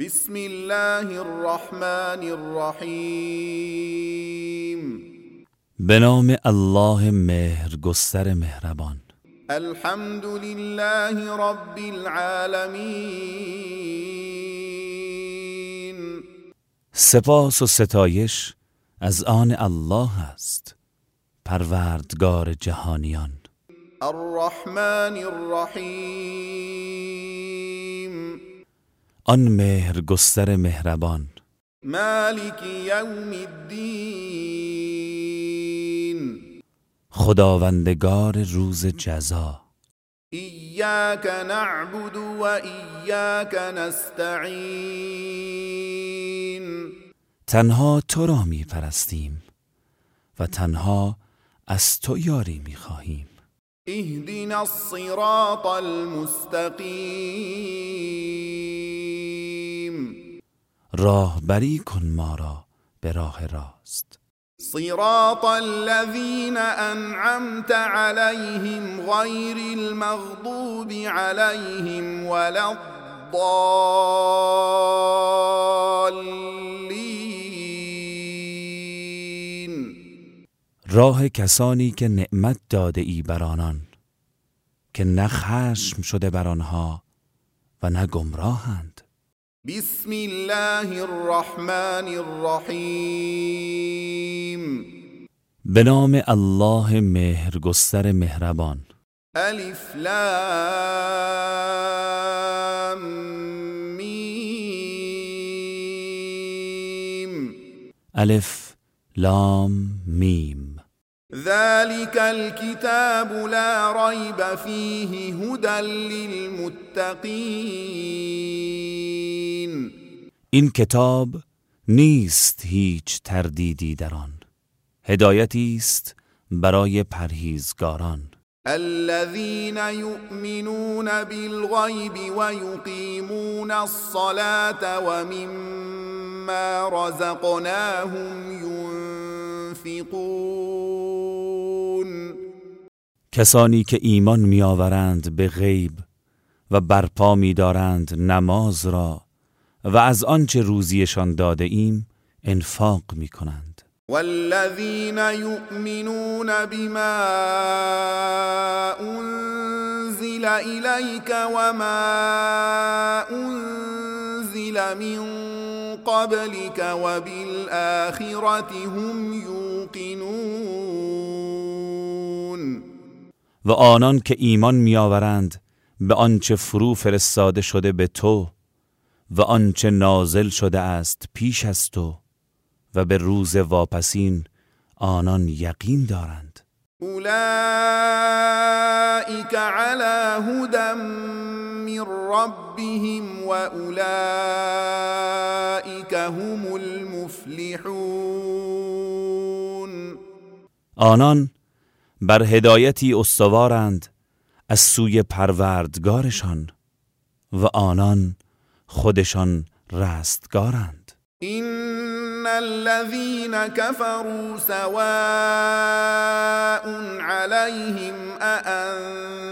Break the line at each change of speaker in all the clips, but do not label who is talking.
بسم الله الرحمن الرحیم
به نام الله مهر گستر مهربان.
الحمد لله رب العالمین.
سپاس و ستایش از آن الله است پروردگار جهانیان.
الرحمن الرحیم
آن مهر گستر مهربان.
مالک یوم الدین.
خداوندگار روز جزا.
ایاک نعبد و ایاک نستعین.
تنها تو را می پرستیم و تنها از تو یاری می خواهیم.
اهدنا الصراط المستقیم
راهبری کن ما را به راه راست.
صراط الذين انعمت عليهم غير المغضوب عليهم ولا الضالين
راه کسانی که نعمت داده ای بر آنان که نه خشم شده بر آنها و نه گمراهند.
بسم الله الرحمن الرحیم.
به نام الله مهرگستر مهربان.
الف لام میم.
الف لام میم.
ذلك الكتاب لا ريب فيه هدى للمتقين.
این کتاب نیست هیچ تردیدی در آن. هدایتی است برای پرهیزگاران.
الذين يؤمنون بالغيب ويقيمون الصلاة ومما رزقناهم ينفقون.
کسانی که ایمان میآورند به غیب و برپا می‌دارند نماز را و از آنچه روزیشان داده ایم انفاق می کنند
والذين يؤمنون بما أنزل إليك وما أنزل من قبلك وبالآخرة هم يوقنون.
و آنان که ایمان میآورند به آنچه فرو فرستاده شده به تو و آنچه نازل شده است پیش از تو. و به روز واپسین آنان یقین دارند.
أولئك على هدى من ربهم وأولئك هم المفلحون.
آنان بر هدایتی استوارند از سوی پروردگارشان و آنان خودشان رستگارند.
إن الذين كفروا سواء عليهم أأنذرتهم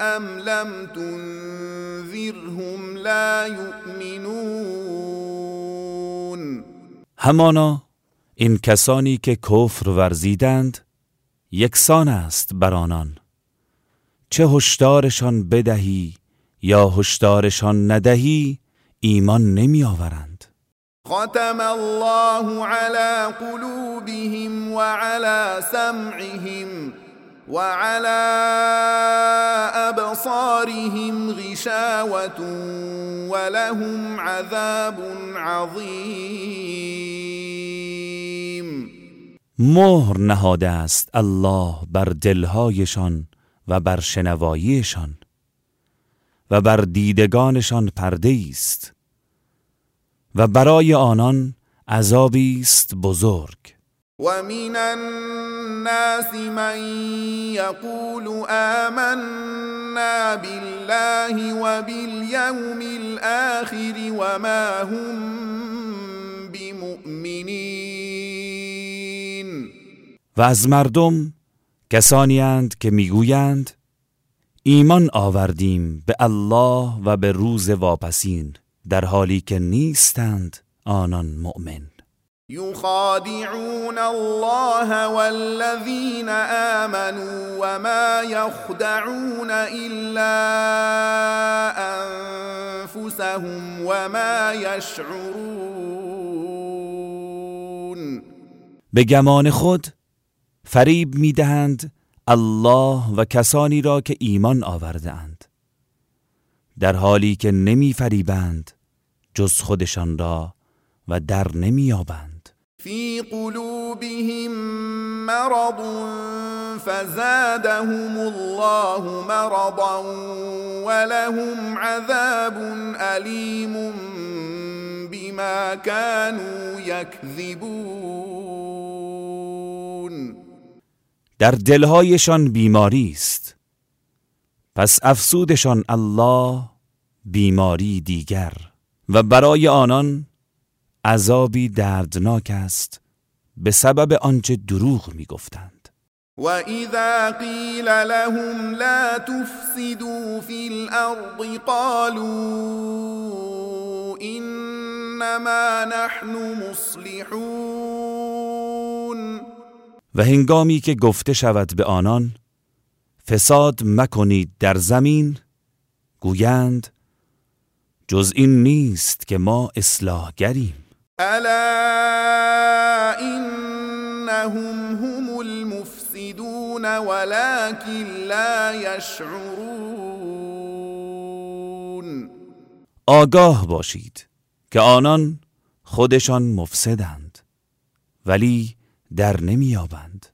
أم لم تنذرهم لا يؤمنون.
همانا این کسانی که کفر ورزیدند یکسان است بر آنان. چه هشدارشان بدهی یا هشدارشان ندهی ایمان نمی آورند
ختم الله على قلوبهم وعلى سمعهم وعلى أبصارهم غشاوة ولهم عذاب عظيم.
مهر نهاده است الله بر دلهایشان و بر شنواییشان و بر دیدگانشان پرده است. و برای آنان عذابی است بزرگ.
ومن الناس من يقول آمنا بالله وباليوم الآخر وما هم بمؤمنين.
و از مردم کسانی اند که می‌گویند ایمان آوردیم به الله و به روز واپسین. در حالی که نیستند آنان مؤمن.
يخادعون الله والذين آمنوا وما يخدعون إلا أنفسهم وما يشعرون
به گمان خود فریب می‌دهند الله و کسانی را که ایمان آورده اند. در حالی که نمی فریبند جز خودشان را و در نمییابند.
فی قلوبهم مرض فزادهم الله مرضا ولهم عذاب علیم بما كانوا یکذبون
در دلهایشان بیماری است. پس افسودشان الله بیماری دیگر و برای آنان عذابی دردناک است به سبب آنچه دروغ می‌گفتند.
و اذا قیل لهم لا تفسدوا في الارض قالوا انما نحن مصلحون.
و هنگامی که گفته شود به آنان فساد مکنید در زمین گویند جز این نیست که ما اصلاحگریم.
الا انهم هم المفسدون ولكن لا يشعرون
آگاه باشید که آنان خودشان مفسدند ولی در نمییابند.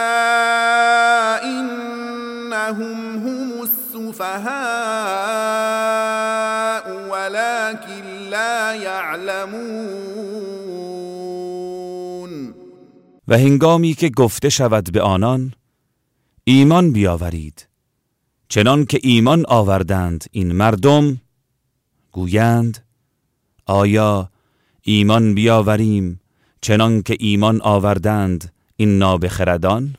و هنگامی که گفته شود به آنان ایمان بیاورید. چنان که ایمان آوردند این مردم گویند آیا ایمان بیاوریم چنان که ایمان آوردند این نابخردان؟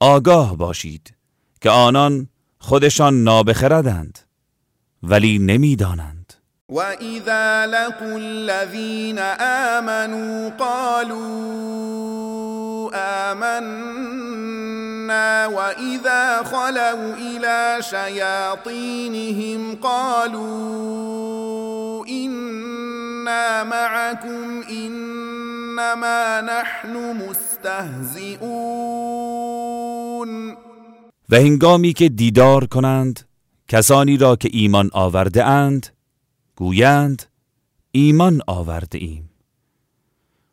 آگاه باشید که آنان خودشان نابخردند ولی نمی‌دانند.
و اذا لقوا الذين آمنوا قالوا آمنا واذا خلوا إلى شياطينهم قالوا أنا معكم انما نحن مستهزئون
و هنگامی که دیدار کنند کسانی را که ایمان آورده اند گویند ایمان آورده ایم.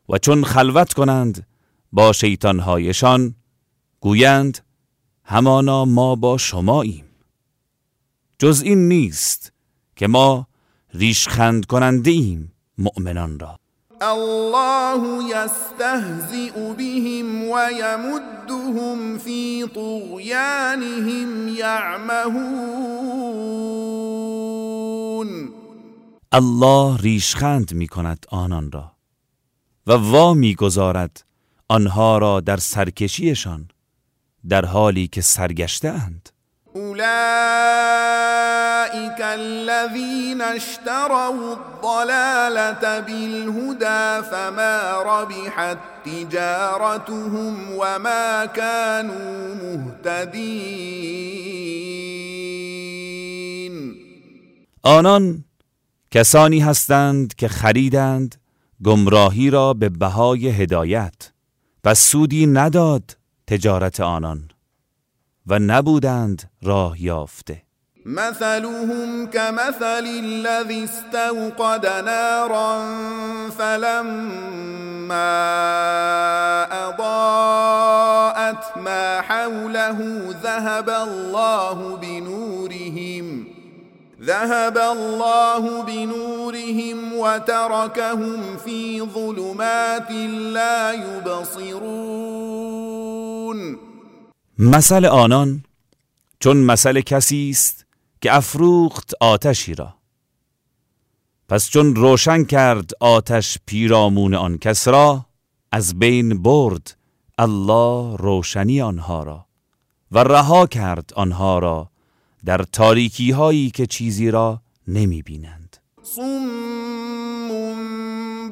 و چون خلوت کنند با شیطانهایشان گویند همانا ما با شماییم جز این نیست که ما ریشخند کننده ایم مؤمنان را.
الله يستهزئ بهم ويمدهم في طغيانهم يعمهون
الله ریشخند می کند آنان را و وا می‌گذارد آنها را در سرکشیشان در حالی که سرگشته اند.
اولئك الذين اشتروا الضلالة بالهدى فما ربحت تجارتهم وما كانوا مهتدين
آنان کسانی هستند که خریدند گمراهی را به بهای هدایت و سودی نداد تجارت آنان و نبودند راه یافته.
مثلهم كمثل الذي استوقد نارا فلما أضاءت ما حوله ذهب الله بنورهم ذهب الله بنورهم وتركهم في ظلمات لا يبصرون.
مثل آنان چون مثل کسی است که افروخت آتشی را. پس چون روشن کرد آتش پیرامون آن کس را از بین برد الله روشنی آنها را و رها کرد آنها را در تاریکی هایی که چیزی را نمی بینند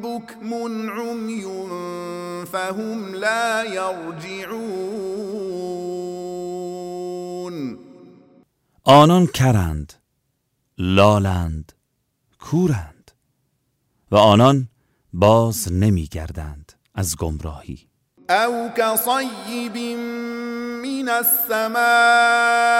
بكم عمي فهم لا يرجعون
آنان کرند لالند کورند و آنان باز نمیگردند از گمراهی.
او كصيب من السماء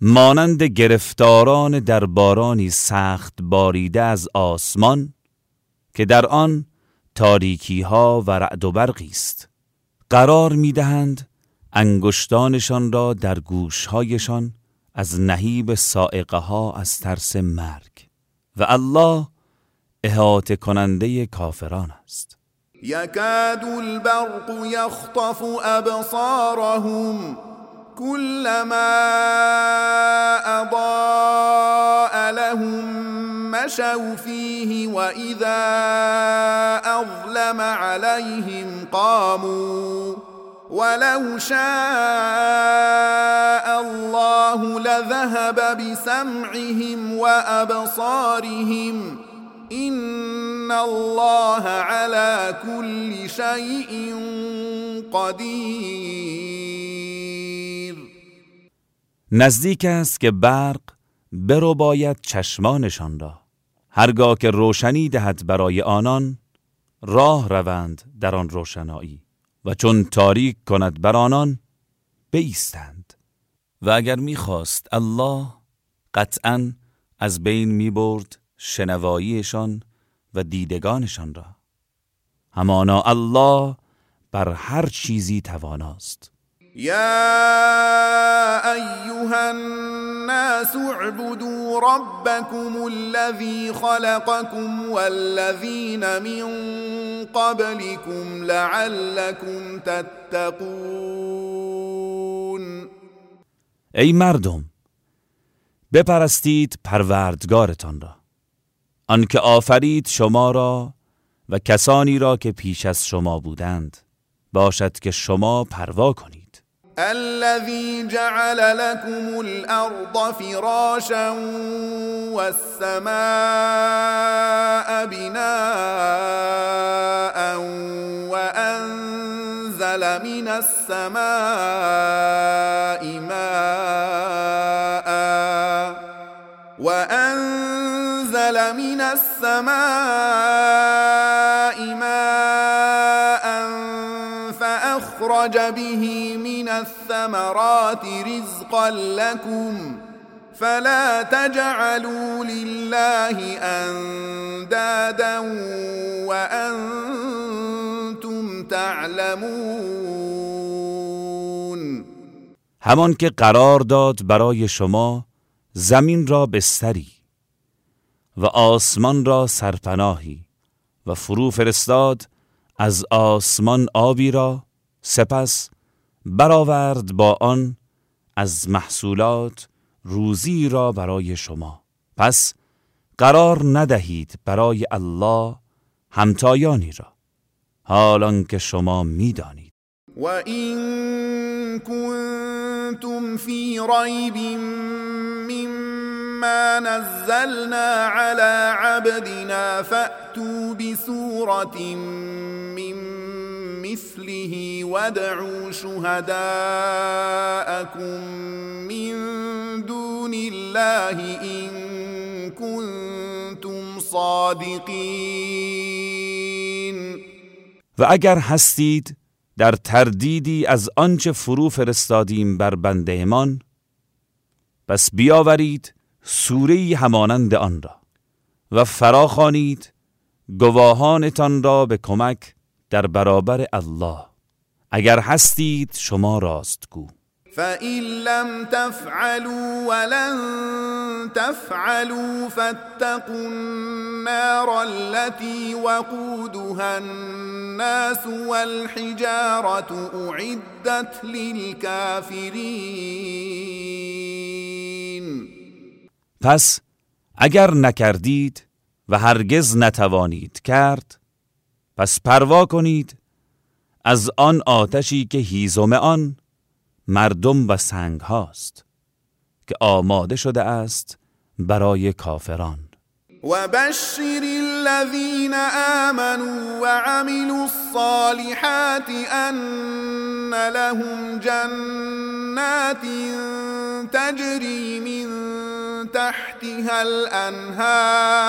مانند گرفتاران در بارانی سخت باریده از آسمان که در آن تاریکی ها و رعد و برقی است. قرار می‌دهند انگشتانشان را در گوشهایشان از نهیب سائقه ها از ترس مرگ و الله احاطه کننده کافران است.
یکاد البرق یخطف ابصارهم كلما اضاء لهم مشوا فيه واذا اظلم عليهم قاموا ولو شاء الله لذهب بسمعهم وابصارهم ان الله على كل شيء قدیر
نزدیک است که برق برو باید چشمانشان را. هرگاه که روشنی دهد برای آنان راه روند در آن روشنایی و چون تاریک کند بر آنان بیستند. و اگر می‌خواست الله قطعا از بین می‌برد شنواییشان و دیدگانشان را. همانا الله بر هر چیزی تواناست.
يا ايها الناس اعبدوا ربكم الذي خلقكم والذين من قبلكم لعلكم تتقون.
ای مردم بپرستید پروردگارتان را. آنکه آفرید شما را و کسانی را که پیش از شما بودند باشد که شما پروا کنید.
الذي جعل لكم الأرض فراشا والسماء بناء وأنزل من السماء ماء وأنزل من السماء ماء فأخرج به من الثمرات رزقا لكم فلا تجعلوا لله اندادا وانتم تعلمون.
همان که قرار داد برای شما زمین را بستری و آسمان را سرپناهی و فرو فرستاد از آسمان آبی را سپس برآورد با آن از محصولات روزی را برای شما. پس قرار ندهید برای الله همتایانی را. حالان که شما می‌دانید.
و این کنتم فی ریب مما نزلنا على عبدنا فأتوا بسورة من مثله وادعوا شهداءكم من دون الله إن كنتم صادقین
و اگر هستید در تردیدی از آنچه فرو فرستادیم بر بندهمان پس بیاورید سوره همانند آن را و فراخوانید گواهانتان را به کمک در برابر الله. اگر هستید شما راستگو.
فإن لم تفعلوا ولن تفعلوا فاتقوا النار التي وقودها الناس والحجارة أعدت للكافرين.
پس اگر نکردید و هرگز نتوانید کرد پس پروا کنید از آن آتشی که هیزم آن مردم و سنگ هاست که آماده شده است برای کافران.
و بشر الذین آمنوا وعملوا الصالحات ان لهم جنات تجری من تحتها الانهار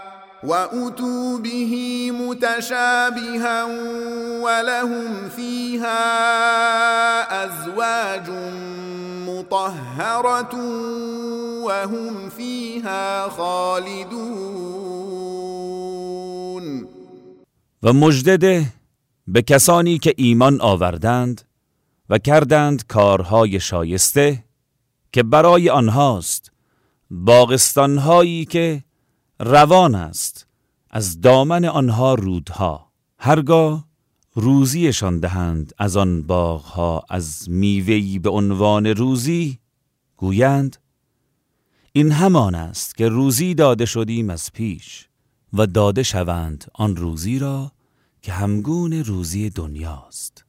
وأتوا به متشابها ولهم فيها أزواج مطهرة وهم فيها خالدون
و مجدده به کسانی که ایمان آوردند و کردند کارهای شایسته که برای آنهاست باغستانهایی که روان است از دامن آنها رودها. هرگاه روزیشان دهند از آن باغها از میوهی به عنوان روزی گویند این همان است که روزی داده شدیم از پیش و داده شوند آن روزی را که همگون روزی دنیاست.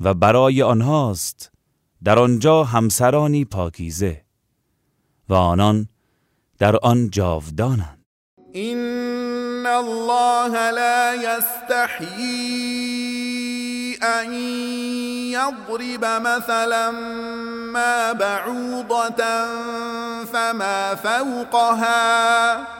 و برای آنهاست در آنجا همسرانی پاکیزه و آنان در آن جاودانند.
این الله لا یستحیی أن یضرب مثلا ما بعوضة فما فوقها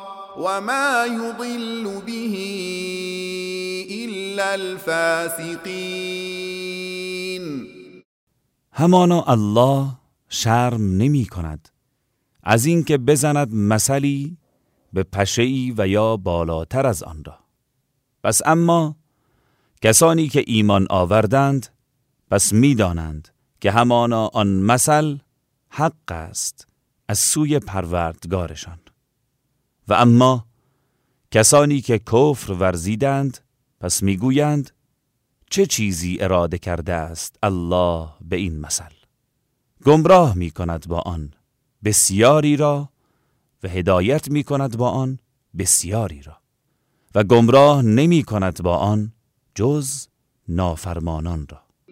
وما يضل به إلا الفاسقين
همانا الله شرم نمی کند. از اینکه بزند مثلی به پشهی و یا بالاتر از آن را. پس اما کسانی که ایمان آوردند پس می‌دانند که همانا آن مثل حق است از سوی پروردگارشان. و اما کسانی که کفر ورزیدند پس می‌گویند چه چیزی اراده کرده است الله به این مثل؟ گمراه می کند با آن بسیاری را و هدایت می کند با آن بسیاری را و گمراه نمی کند با آن جز نافرمانان را.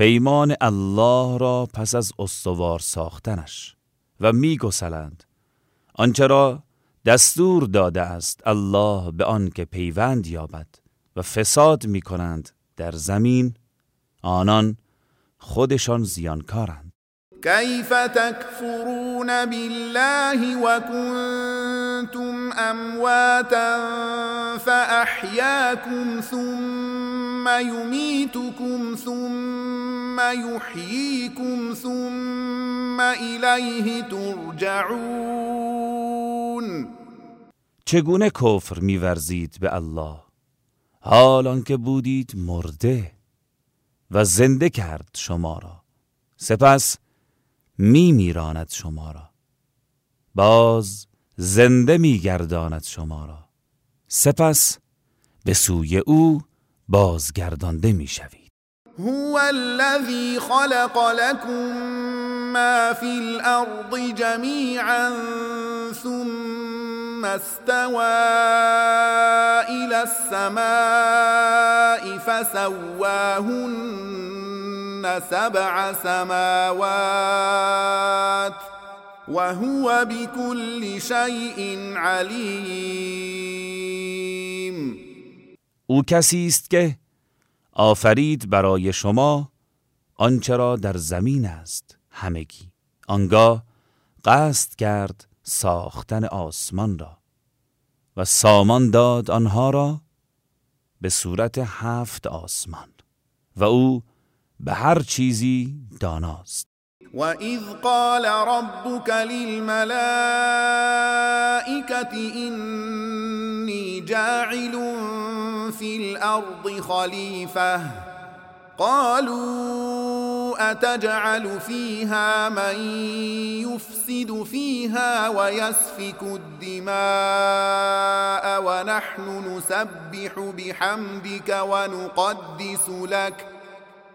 پیمان الله را پس از استوار ساختنش و میگسلند. آنچه را دستور داده است الله به آن که پیوند یابد و فساد می کنند در زمین آنان خودشان زیانکارند.
كيف تكفرون بالله وكنتم كنتم أمواتا فأحياكم ثم يميتكم ثم يحييكم ثم الیه ترجعون.
چگونه کفر میورزید به الله؟ حال آنکه بودید مرده و زنده کرد شما را. سپس می میراند شما را. باز زنده میگرداند شما را. سپس به سوی او بازگردانده می‌شوید.
هو الذي خلق لكم ما في الارض جميعا ثم استوى الى السماء فسواهن سبع سماوات وهو بكل شيء علیم
او کسی است که آفرید برای شما آنچه را در زمین است همگی. آنگاه قصد کرد ساختن آسمان را و سامان داد آنها را به صورت هفت آسمان و او به هر چیزی داناست.
وَإِذْ قَالَ رَبُّكَ لِلْمَلَائِكَةِ إِنِّي جَاعِلٌ فِي الْأَرْضِ خَلِيفَةً. قالوا أتجعل فيها من يفسد فيها ويسفك الدماء ونحن نسبح بحمدك ونقدس لك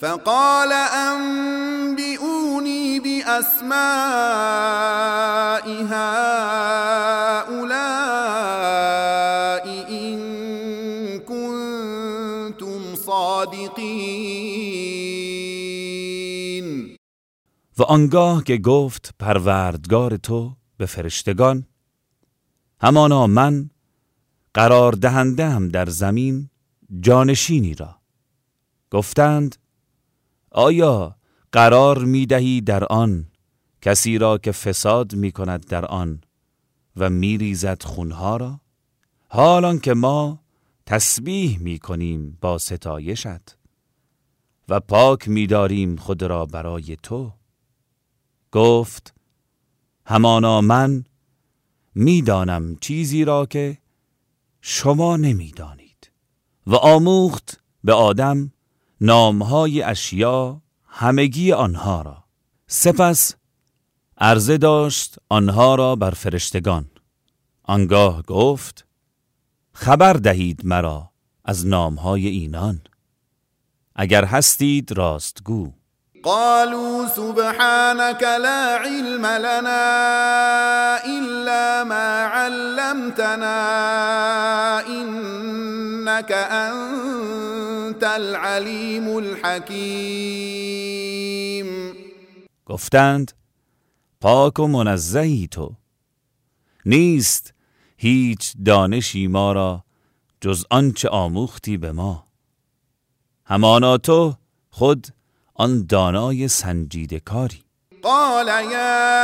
فقال انبئوني باسماء هؤلاء ان كنتم صادقین
و آنگاه که گفت پروردگار تو به فرشتگان همانا من قرار دهنده در زمین جانشینی را. گفتند آیا قرار می دهی در آن کسی را که فساد می کند در آن و می ریزد خونها را؟ حالان که ما تسبیح می کنیم با ستایشت و پاک می داریم خود را برای تو. گفت همانا من می‌دانم چیزی را که شما نمی‌دانید و آموخت به آدم نامهای اشیا همگی آنها را. سپس عرضه داشت آنها را بر فرشتگان. آنگاه گفت خبر دهید مرا از نامهای اینان. اگر هستید راستگو
قالوا سبحانك لا علم لنا إلا ما علمتنا إنك أنت العليم الحكيم.
گفتند پاک و منزهی تو. نیست هیچ دانشی ما را جز آنچه آموختی به ما. همانا تو خود آن دانای سنجیده کاری
قال یا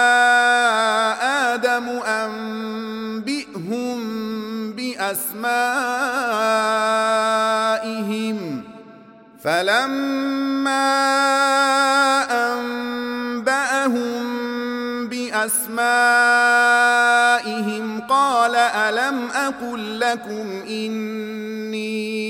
آدم انبئهم بأسمائهم فلما أنبأهم بأسمائهم قال ألم أقل لكم إني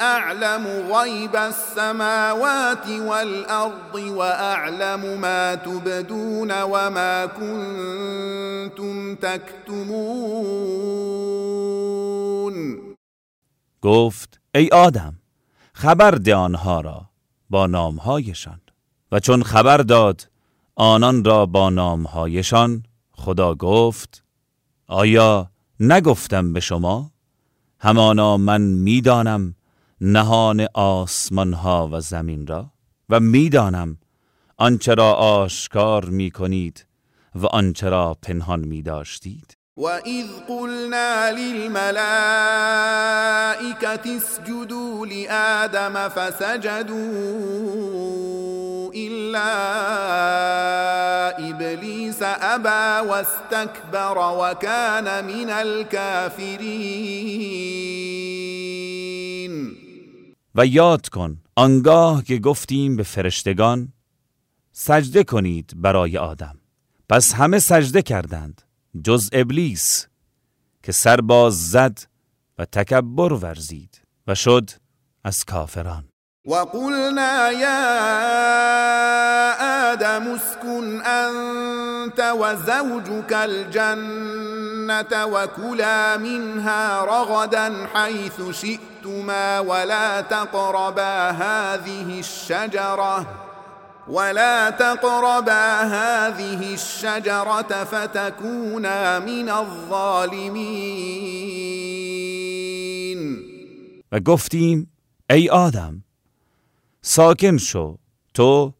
اعلم غیب السماوات والارض واعلم ما تبدون وما كنتم تكتمون.
گفت ای آدم خبر ده آنها را با نامهایشان. و چون خبر داد آنان را با نامهایشان خدا گفت آیا نگفتم به شما؟ همانا من می‌دانم نهان آسمان ها و زمین را و می‌دانم آنچه را آشکار می کنید و آنچه را پنهان می داشتید
وإذ قلنا للملائكة اسجدوا لآدم فسجدوا إلا إبليس أبى واستكبر وكان من الكافرين
و یاد کن آنگاه که گفتیم به فرشتگان سجده کنید برای آدم. پس همه سجده کردند جز ابلیس که سرباز زد و تکبر ورزید و شد از کافران.
وقلنا يا آدم اسكن أنت وزوجك الجنة وكلا منها رغدا حيث شئتما ولا تقربا هذه الشجرة ولا تقربا هذه الشجرة فتكونا من الظالمين.
و گفتیم ای آدم ساکن شو تو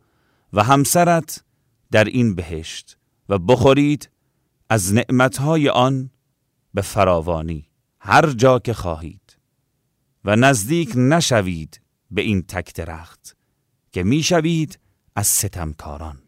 و همسرت در این بهشت و بخورید از نعمتهای آن به فراوانی هر جا که خواهید. و نزدیک نشوید به این تک درخت که می‌شوید از ستمکاران.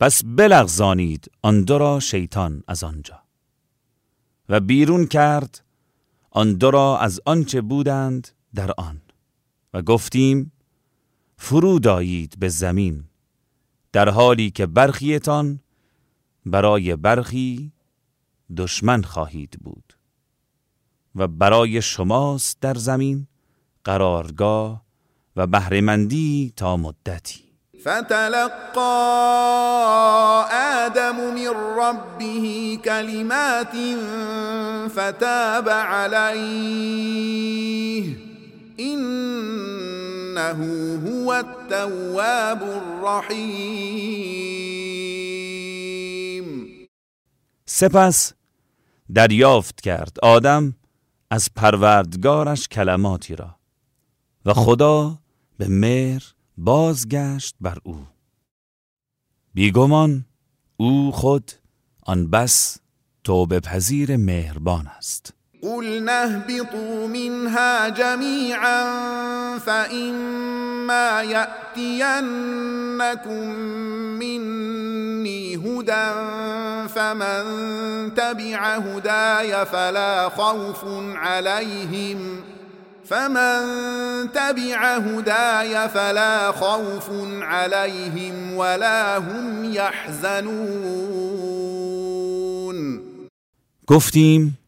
پس بلغزانید آن دو را شیطان از آنجا. و بیرون کرد آن دو را از آنچه بودند در آن. و گفتیم فرود آیید به زمین در حالی که برخیتان برای برخی دشمن خواهید بود. و برای شماست در زمین قرارگاه و بهرهمندی تا مدتی.
فتلقى آدم من ربه كلمات فتاب عليه. إنه هو التواب الرحيم.
سپس دریافت کرد آدم از پروردگارش کلماتی را و خدا به مهر بازگشت بر او. بیگمان او خود آن بس توبه پذیر مهربان است.
قل اهبطوا منها جميعا فإما يأتينكم مني هدى فمن تبع هداي فلا خوف عليهم فمن تبع هداي فلا خوف عليهم ولا هم يحزنون.
گفتیم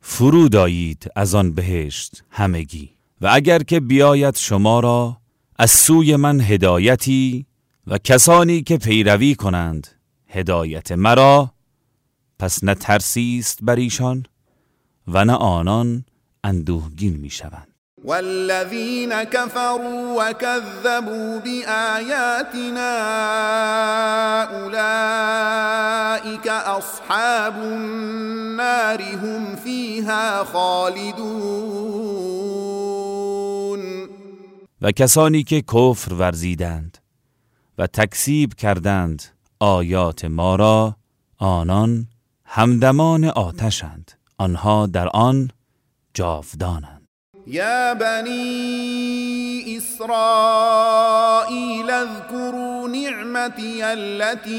فرود آیید از آن بهشت همگی. و اگر که بیاید شما را از سوی من هدایتی و کسانی که پیروی کنند هدایت مرا پس نه ترسی است بر ایشان و نه آنان اندوهگین می‌شوند.
والذين كفروا وكذبوا بآياتنا أولئك أصحاب النار هم فيها خالدون.
و کسانی که کفر ورزیدند و تکسیب کردند آیات ما را آنان همدمان آتشند. آنها در آن جاودانند.
يا بني إسرائيل اذكروا نعمتي التي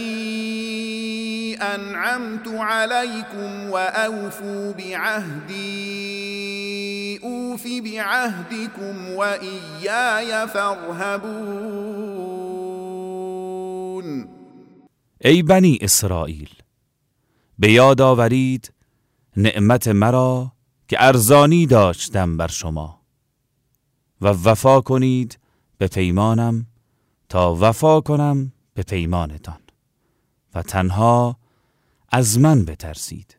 أنعمت عليكم وأوفوا بعهدي أوف بعهدكم وإياي فارهبون.
ای بنی اسرائیل به یاد آورید نعمت مرا که ارزانی داشتم بر شما و وفا کنید به پیمانم تا وفا کنم به پیمانتان و تنها از من بترسید.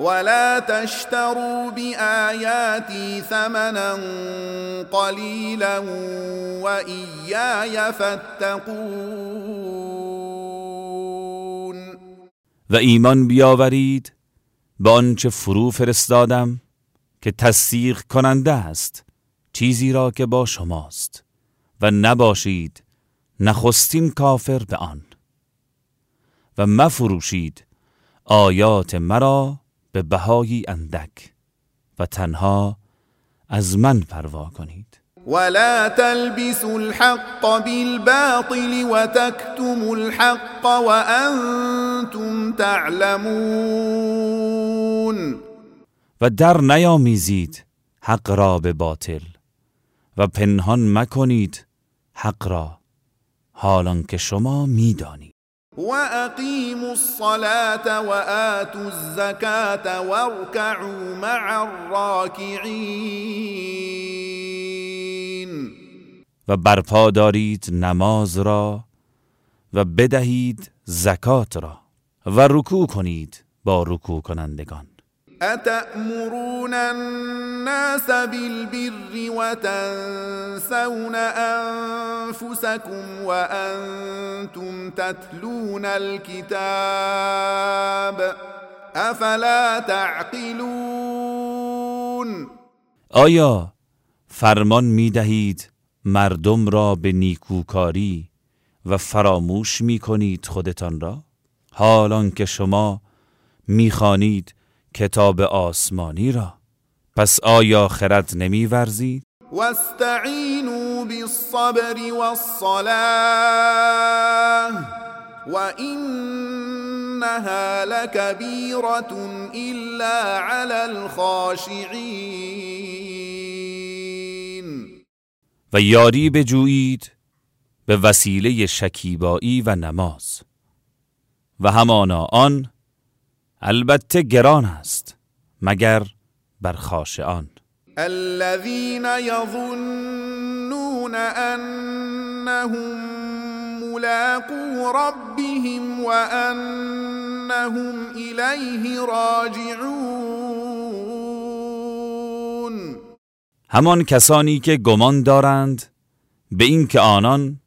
ولا تشتروا بآياتي ثمنا قليلا وإياي فاتقون
و ایمان بیاورید به آنچه فرو فرستادم که تصدیق کننده است چیزی را که با شماست و نباشید نخستین کافر به آن. و مفروشید آیات مرا به بهایی اندک و تنها از من پروا کنید.
ولا تلبسوا الحق بالباطل وتكتموا الحق وانتم تعلمون.
و در نیامیزید حق را به باطل و پنهان مکنید حق را حالان که شما می‌دانید.
واقيموا الصلاه واتوا الزكاه واركعوا مع الراكعين.
و برپا دارید نماز را و بدهید زکات را و رکوع کنید با رکوع کنندگان.
أتأمرون الناس بالبر وتنسون أنفسكم وأنتم تتلون الكتاب أفلا تعقلون؟
آیا فرمان می دهید مردم را به نیکوکاری و فراموش می کنید خودتان را؟ حالان که شما می‌خوانید کتاب آسمانی را. پس آیا خرد نمی ورزید؟
واستعینوا بالصبر و اینها لكبيرة الا على الخاشعین.
و یاری بجویید به وسیله شکیبایی و نماز. و همانا آن البته گران است مگر بر خاشعان
الذين يظنون انهم ملاقو ربهم وانهم الیه راجعون.
همان کسانی که گمان دارند به اینکه آنان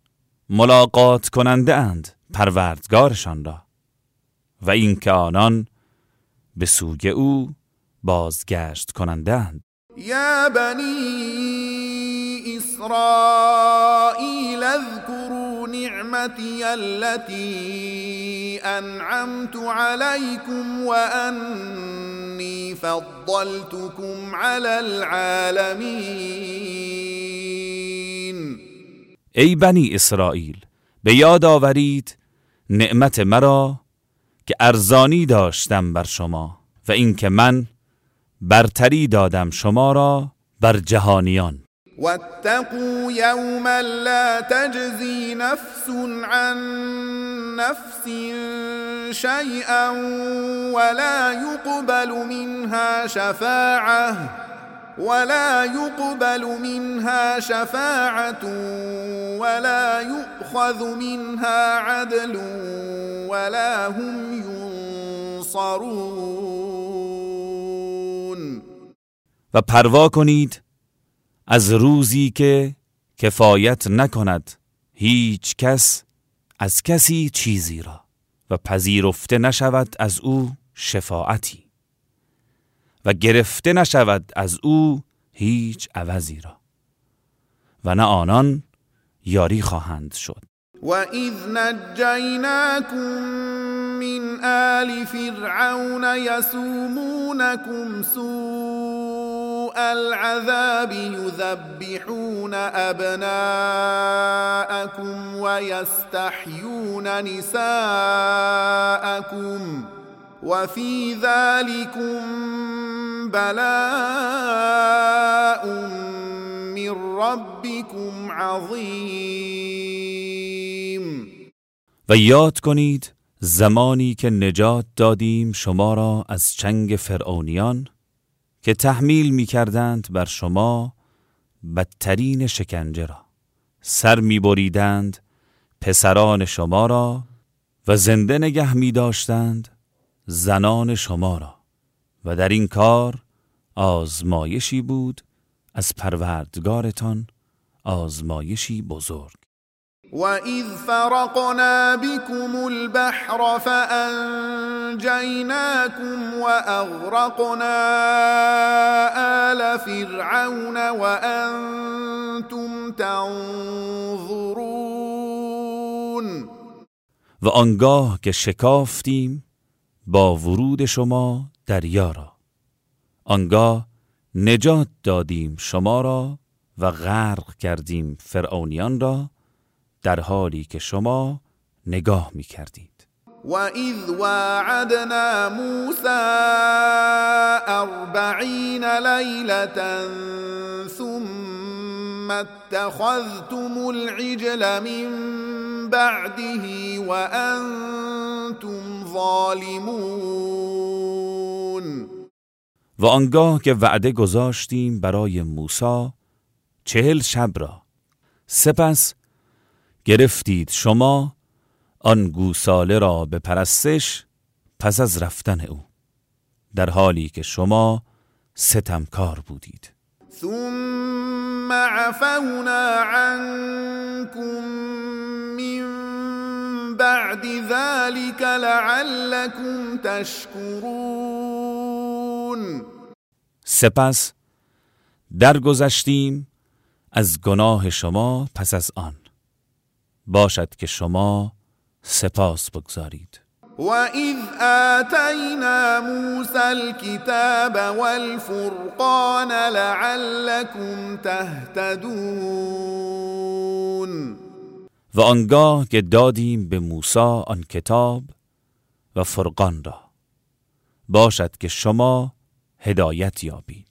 ملاقات کننده اند پروردگارشان را. و اینکه آنان به سوی او بازگشت کنندند
یا بنی اسرائیل اذکروا نعمتی التي انعمت عليكم وانی فضلتكم على العالمین.
ای بنی اسرائیل به یاد آورید نعمت مرا که ارزانی داشتم بر شما و اینکه من برتری دادم شما را بر جهانیان.
واتقوا یوما لا تجزی نفس عن نفس شیئا ولا يقبل منها شفاعه. ولا يقبل منها شفاعة ولا يؤخذ منها عدل ولا هم ينصرون.
و پروا کنید از روزی که کفایت نکند هیچ کس از کسی چیزی را و پذیرفته نشود از او شفاعتی. و گرفته نشود از او هیچ عوضی را. و نه آنان یاری خواهند شد.
و اذ نجیناکم من آل فرعون یسومونکم سوء العذاب يذبحون أبناءكم ويستحيون نساءكم وفي ذلكم بلاء من ربكم عظیم
و یاد کنید زمانی که نجات دادیم شما را از چنگ فرعونیان که تحمیل می کردند بر شما بدترین شکنجه را. سر می بریدند پسران شما را و زنده نگه می داشتند زنان شما را. و در این کار آزمایشی بود از پروردگارتان آزمایشی بزرگ.
وإذ فرقنا بكم البحر فأنجيناكم وأغرقنا آل فرعون وأنتم تنظرون.
و آنگاه که شکافتیم با ورود شما دریا را. آنگاه نجات دادیم شما را و غرق کردیم فرعونیان را در حالی که شما نگاه می کردید
و اذ وعدنا موسى اربعین لیلتا ثم اتخذتم العجل من بعده وانتم ظالمون.
و آنگاه که وعده گذاشتیم برای موسی چهل شب را. سپس گرفتید شما آن گوساله را به پرستش پس از رفتن او در حالی که شما ستمکار بودید.
ثم عفونا عنكم من بعد ذلك لعلكم تشکرون
سپس درگذشتیم از گناه شما پس از آن. باشد که شما سپاس بگذارید.
و اذ آتینا موسى الكتاب والفرقان لعلكم تهتدون
و آنگاه که دادیم به موسی آن کتاب و فرقان را. باشد که شما هدایت یابید.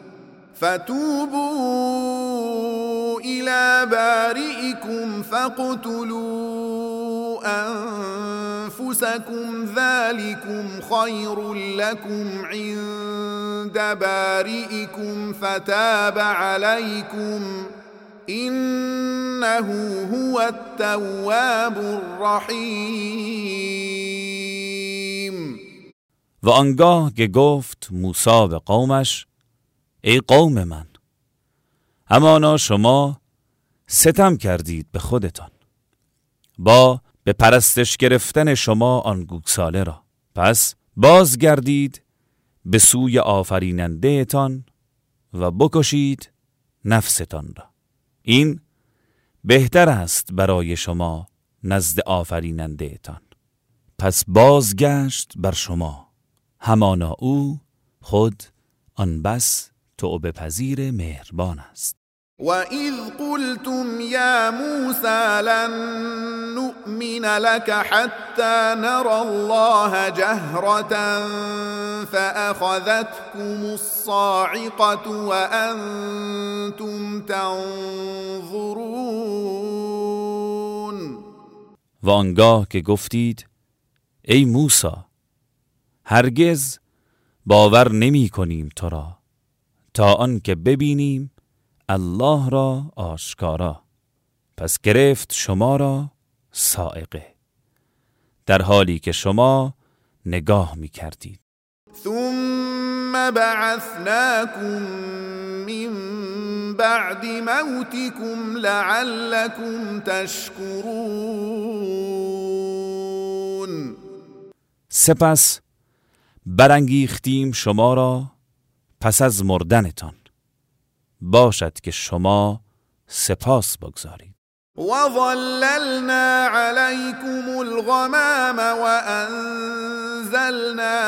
فتوبوا إلى بارئكم فاقتلوا أنفسكم ذلكم خير لكم عند بارئكم فتاب عليكم إنه هو التواب الرحيم
و آنگاه که گفت موسی به قومش ای قوم من. همانا شما ستم کردید به خودتان. با به پرستش گرفتن شما آن گوگساله را. پس بازگردید به سوی آفریننده تان و بکشید نفستان را. این بهتر است برای شما نزد آفریننده تان پس بازگشت بر شما. همانا او خود آن بس توبه پذیر مهربان است.
وَإِذْ قُلْتُمْ يَا مُوسَى لَن نُّؤْمِنَ لَكَ حَتَّى نَرَى اللَّهَ جَهْرَةً فَأَخَذَتْكُمُ الصَّاعِقَةُ وَأَنتُمْ تَنظُرُونَ.
و آنگاه که گفتید ای موسی هرگز باور نمی کنیم تو را. تا آنکه ببینیم الله را آشکارا. پس گرفت شما را سائقه در حالی که شما نگاه می کردید
ثم بعثناكم من بعد موتكم لعلكم تشكرون
سپس برانگیختیم شما را پس از مردنتان. باشد که شما سپاس بگذارید.
وظللنا عليكم الغمام وأنزلنا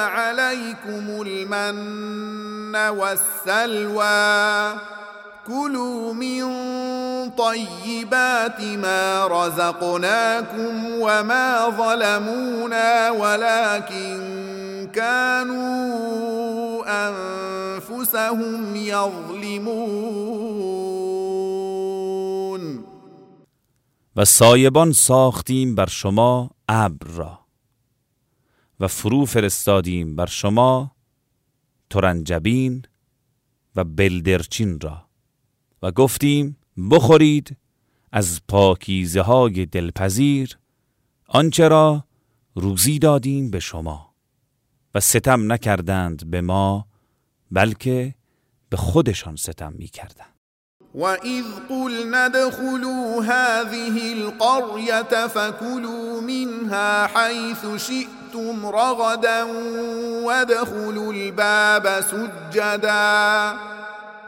عليكم المن والسلوى كلوا من طيبات ما رزقناكم وما ظلمونا ولكن كانوا أنفسهم يظلمون.
و سایبان ساختیم بر شما ابر را و فرو فرستادیم بر شما ترنجبین و بلدرچین را. و گفتیم بخورید از پاکیزه های دلپذیر آنچه را روزی دادیم به شما و ستم نکردند به ما بلکه به خودشان ستم می کردند
وإذ قلنا ادخلوا هذه القرية فكلوا منها حيث شئتم رغدا وادخلوا الباب سجدا.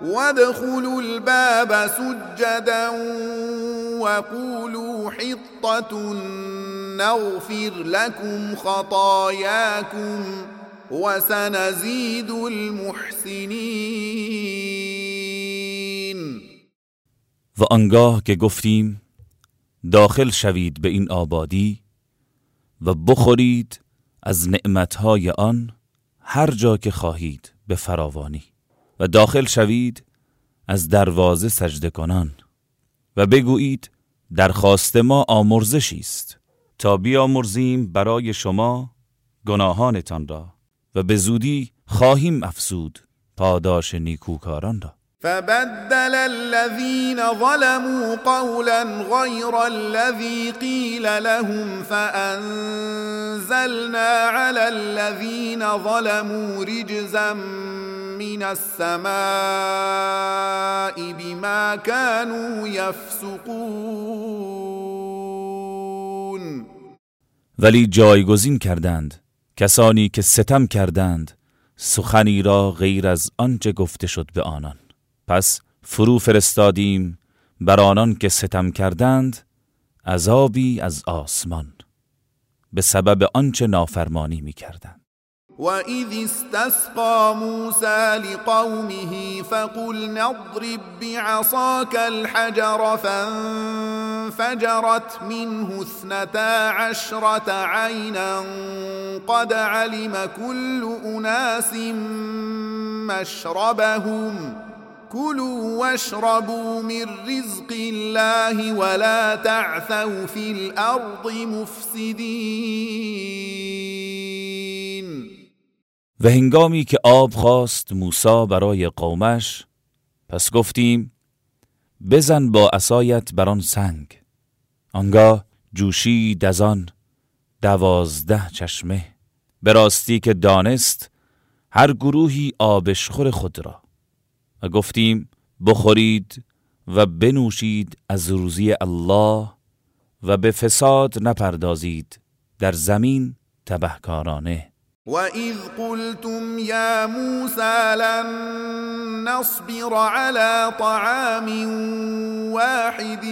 وادخلوا الباب سجدا وقولوا حطة نغفر لكم خطاياكم وسنزيد المحسنين.
و آنگاه که گفتیم داخل شوید به این آبادی و بخورید از نعمتهای آن هر جا که خواهید به فراوانی. و داخل شوید از دروازه سجده کنان و بگویید درخواست ما آمرزشی است تا بیامرزیم برای شما گناهانتان را و به زودی خواهیم افزود پاداش نیکوکاران را.
فبدل الذين ظلموا قولا غير الذي قيل لهم فأنزلنا على الذين ظلموا رجزا من السماء بما كانوا يفسقون.
ولی جایگزین کردند کسانی که ستم کردند سخنی را غیر از آنچه گفته شد به آنان. پس فرو فرستادیم بر آنان که ستم کردند عذابی از آسمان. به سبب آنچه نافرمانی می کردند
وإذ استسقى موسى لقومه فقل اضرب بعصاك الحجر فانفجرت منه اثنتا عشرة عينا قد علم كل أناس مشربهم. كلوا واشربوا من رزق الله ولا تعثوا في الأرض مفسدين.
و هنگامی که آب خواست موسی برای قومش پس گفتیم بزن با عصایت بر آن سنگ. آنگاه جوشید از آن دوازده چشمه. به راستی که دانست هر گروهی آبشخور خود را. گفتیم بخورید و بنوشید از روزی الله و به فساد نپردازید. در زمین تبهکارانه.
وإذ قلتم يا موسى لن نصبر على طعام واحد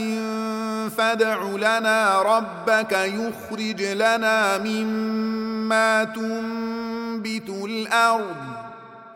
فادع لنا ربك يخرج لنا مما تنبت الأرض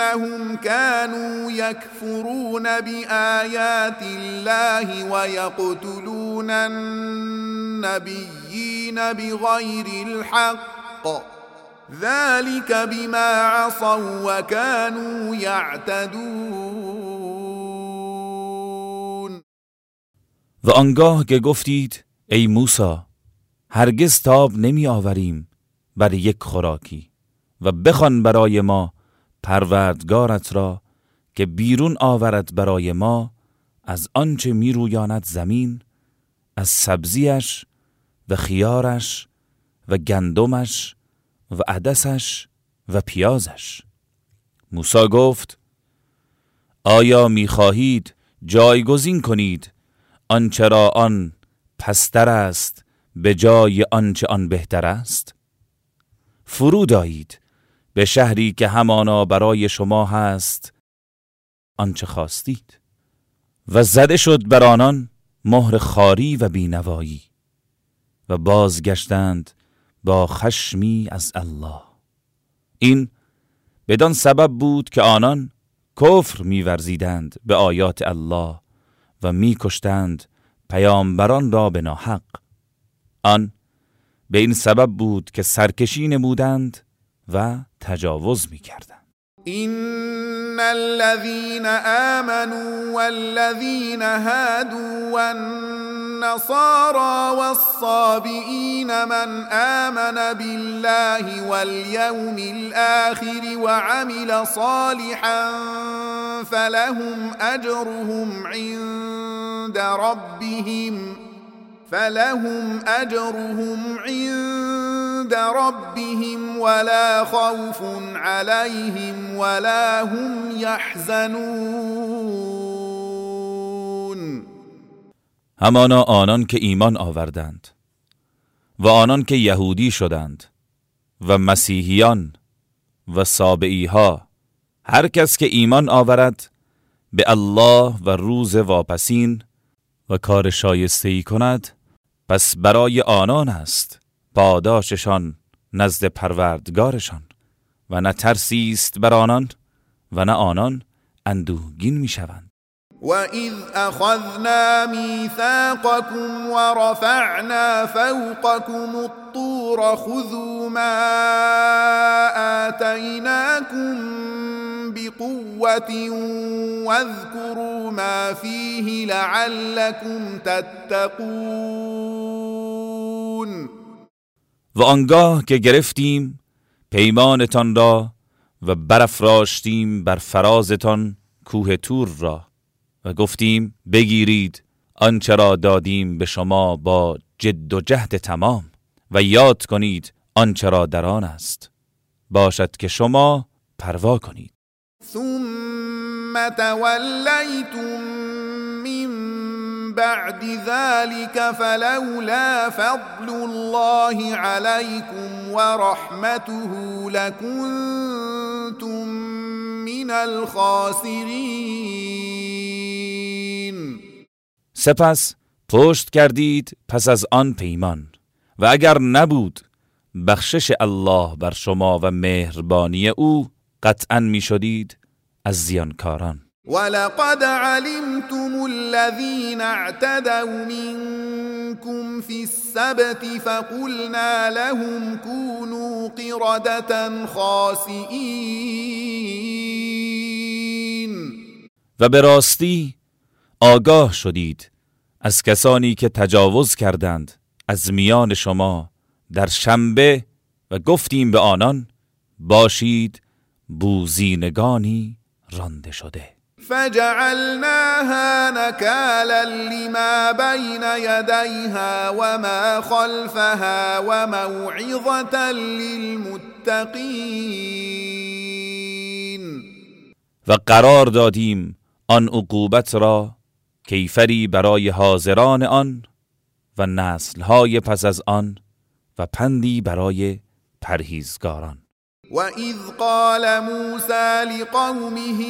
أنهم كانوا يكفرون بآيات الله ويقتلون النبيين بغير الحق. ذلك بما عصوا وكانوا يعتدون.
و آنگاه که گفتید ای موسی هرگز تاب نمی آوریم بر یک خوراکی و بخوان برای ما پروردگارت را که بیرون آورد برای ما از آنچه می رویاند زمین از سبزیش و خیارش و گندمش و عدسش و پیازش. موسی گفت آیا می‌خواهید جایگزین کنید آنچه را آن پستر است به جای آنچه آن بهتر است؟ فرود آیید به شهری که همانا برای شما هست. آنچه خواستید. و زده شد بر آنان مهر خاری و بینوایی و بازگشتند با خشمی از الله. این بدان سبب بود که آنان کفر میورزیدند به آیات الله و میکشتند پیامبران را به ناحق. آن به این سبب بود که سرکشی نمودند و تجاوز می‌کردند.
إن الذين آمنوا والذين هادوا والنصارى والصابئين من آمن بالله واليوم الآخر وعمل صالحا فلهم أجرهم عند ربهم فلهم أجرهم عند ربهم ولا خوف عليهم ولا هم يحزنون.
همانا آنان که ایمان آوردند و آنان که یهودی شدند و مسیحیان و سابعی ها هر کس که ایمان آورد به الله و روز واپسین و کار شایسته ای کند پس برای آنان است پاداششان نزد پروردگارشان و نه ترسی است بر آنان و نه آنان اندوهگین می‌شوند.
وإذ أخذنا ميثاقكم ورفعنا فوقكم الطور خذوا ما آتيناكم بقوة واذكروا ما فيه لعلكم تتقون
و آنگاه که گرفتیم پیمانتان را و برافراشتیم بر فرازتان کوه تور را. و گفتیم بگیرید آنچه را دادیم به شما با جد و جهد تمام و یاد کنید آنچه را در آن است. باشد که شما پروا کنید.
ثم تولیتم من بعد ذلك فلولا فضل الله عليكم ورحمته لكنتم من الخاسرین
سپس پشت کردید پس از آن پیمان. و اگر نبود بخشش الله بر شما و مهربانی او قطعا می شدید از زیانکاران.
ولقد علمتم الذين اعتدوا منكم في السبت فقلنا لهم كونوا قردة خاسئين
و به راستی آگاه شدید از کسانی که تجاوز کردند از میان شما در شنبه و گفتیم به آنان باشید بوزینگانی رانده شده.
فجعلناها نكالا لما بين يديها وما خلفها وموعظة للمتقين
و قرار دادیم آن عقوبت را کیفری برای حاضران آن و نسلهای پس از آن و پندی برای پرهیزگاران.
وإذ قال موسى لقومه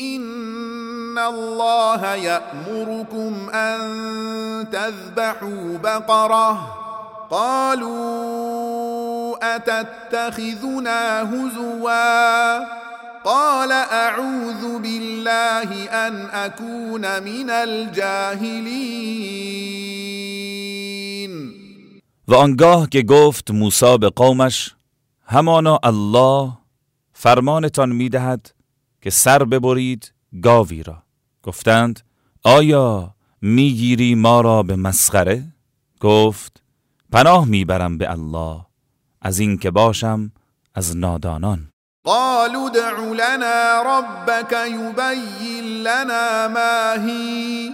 إن الله يأمركم أن تذبحوا بقرة قالوا أتتخذنا هزوا؟ قال اعوذ بالله ان اكون من الجاهلین
و آنگاه که گفت موسی به قومش همانا الله فرمانتان می‌دهد که سر ببرید گاوی را. گفتند آیا می‌گیری ما را به مسخره؟ گفت پناه می‌برم به الله از اینکه باشم از نادانان.
قالوا ادع لنا ربك يبين لنا ما هي.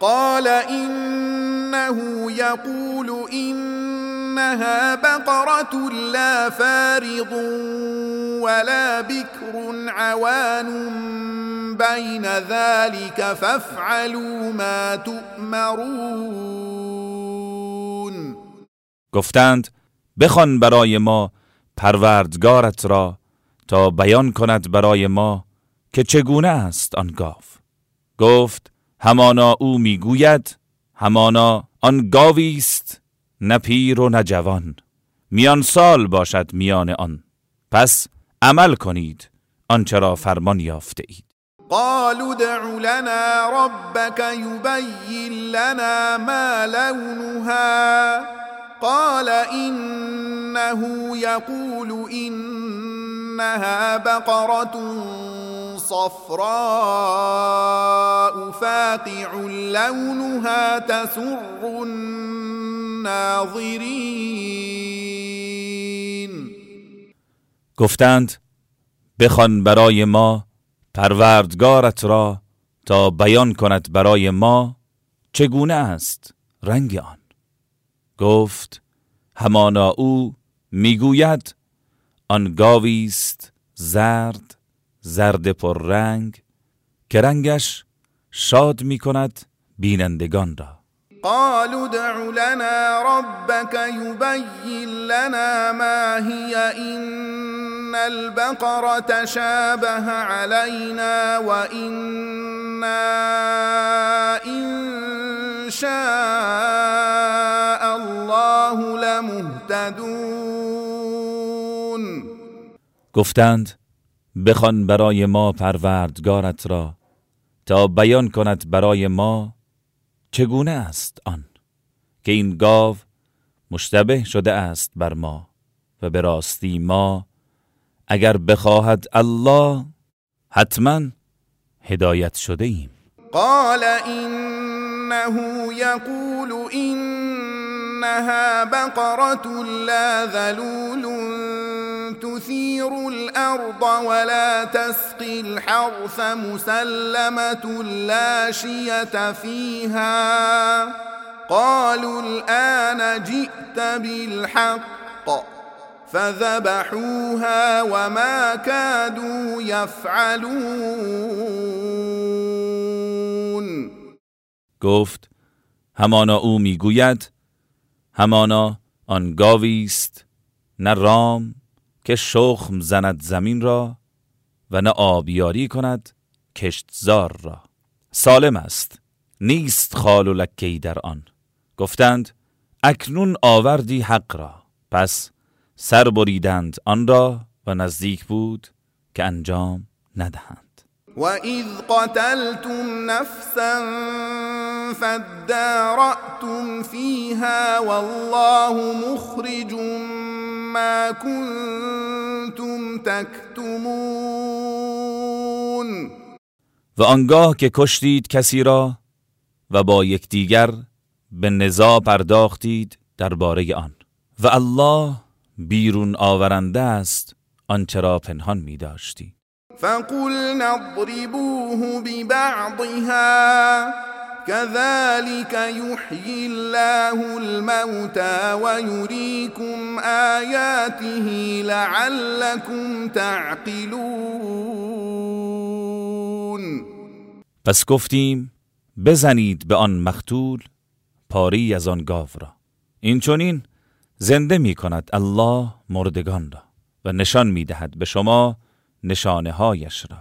قال إنه يقول إنها بقرة لا فارض ولا بكر عوان بين ذلك فافعلوا ما تؤمرون.
گفتند بخوان برای ما پروردگارت را تا بیان کند برای ما که چگونه است آن گاو. گفت همانا او می‌گوید همانا آن گاوی است نه پیر و نه جوان. میان سال باشد میان آن. پس عمل کنید آنچه را فرمان یافته اید.
قالوا ادع لنا ربك يبين لنا ما لونها. قال إنه يقول إنها بقرة صفراء فاقع لونها تسر الناظرين.
گفتند بخوان برای ما پروردگارت را تا بیان کند برای ما چگونه است رنگ آن. گفت همانا او می‌گوید آن گاوی است زرد زرد پر رنگ که رنگش شاد می کند بینندگان را.
قالوا ادع لنا ربك يبين لنا ما هي إن البقرة تشابه علينا وإنا إن شاء الله لمهتدون.
گفتند بخوان برای ما پروردگارت را تا بیان کند برای ما چگونه است آن که این گاو مشتبه شده است بر ما و به راستی ما اگر بخواهد الله حتما هدایت شده ایم
قال إنه يقول إنها بقرة لا ذلول تثير الأرض ولا تسقي الحرث مسلمة لا شية فيها. قالوا الآن جئت بالحق فذبحوها وما كادوا يفعلون.
گفت همانا أو میگوید همانا آن گاوی است نه رام که شخم زند زمین را و نه آبیاری کند کشتزار را. سالم است نیست خال و لکهی در آن. گفتند اکنون آوردی حق را پس سر بریدند آن را و نزدیک بود که انجام ندهند.
وَإِذْ قَتَلْتُمْ نَفْسًا فَادَّارَأْتُمْ فِيهَا وَاللَّهُ مُخْرِجٌ مَا كُنتُمْ تَكْتُمُونَ
و آنگاه که کشتید کسی را و با یکدیگر به نزاع پرداختید درباره آن. و الله بیرون آورنده است آنچه را پنهان می داشتید
فقلنا اضربوه ببعضها. كذلك يحيي الله الموتى ويريكم آياته لعلكم تعقلون.
پس گفتیم بزنید به آن مختول پاری از آن گاو را. این چونین زنده می کند الله مردگان را و نشان می دهد به شما نشانه هایش را.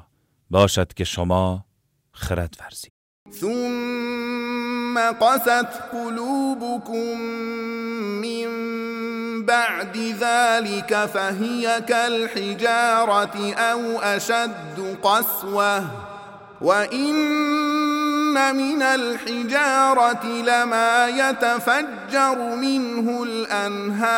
باشد که شما خرد ورزید
ثم قست قلوبكم من بعد ذلك فهي كالحجارة أو أشد قسوة. وإن من الحجارة لما يتفجر منه الأنهار.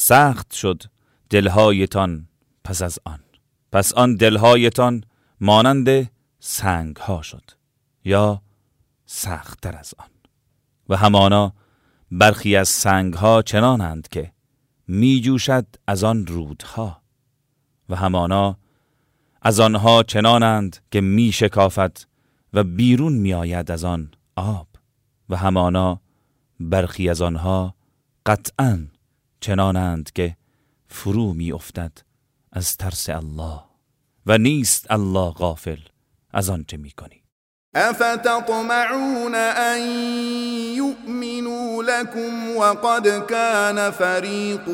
سخت شد دلهایتان پس از آن. پس آن دلهایتان مانند سنگ ها شد یا سختتر از آن. و همانا برخی از سنگ ها چنانند که می جوشد از آن رودها و همانا از آنها چنانند که می شکافت و بیرون می آید از آن آب و همانا برخی از آنها قطعا چنانند که فرو می افتد از ترس الله و نیست الله غافل از آنچه می کنی
افتطمعون ان يؤمنوا لكم وقد كان فريق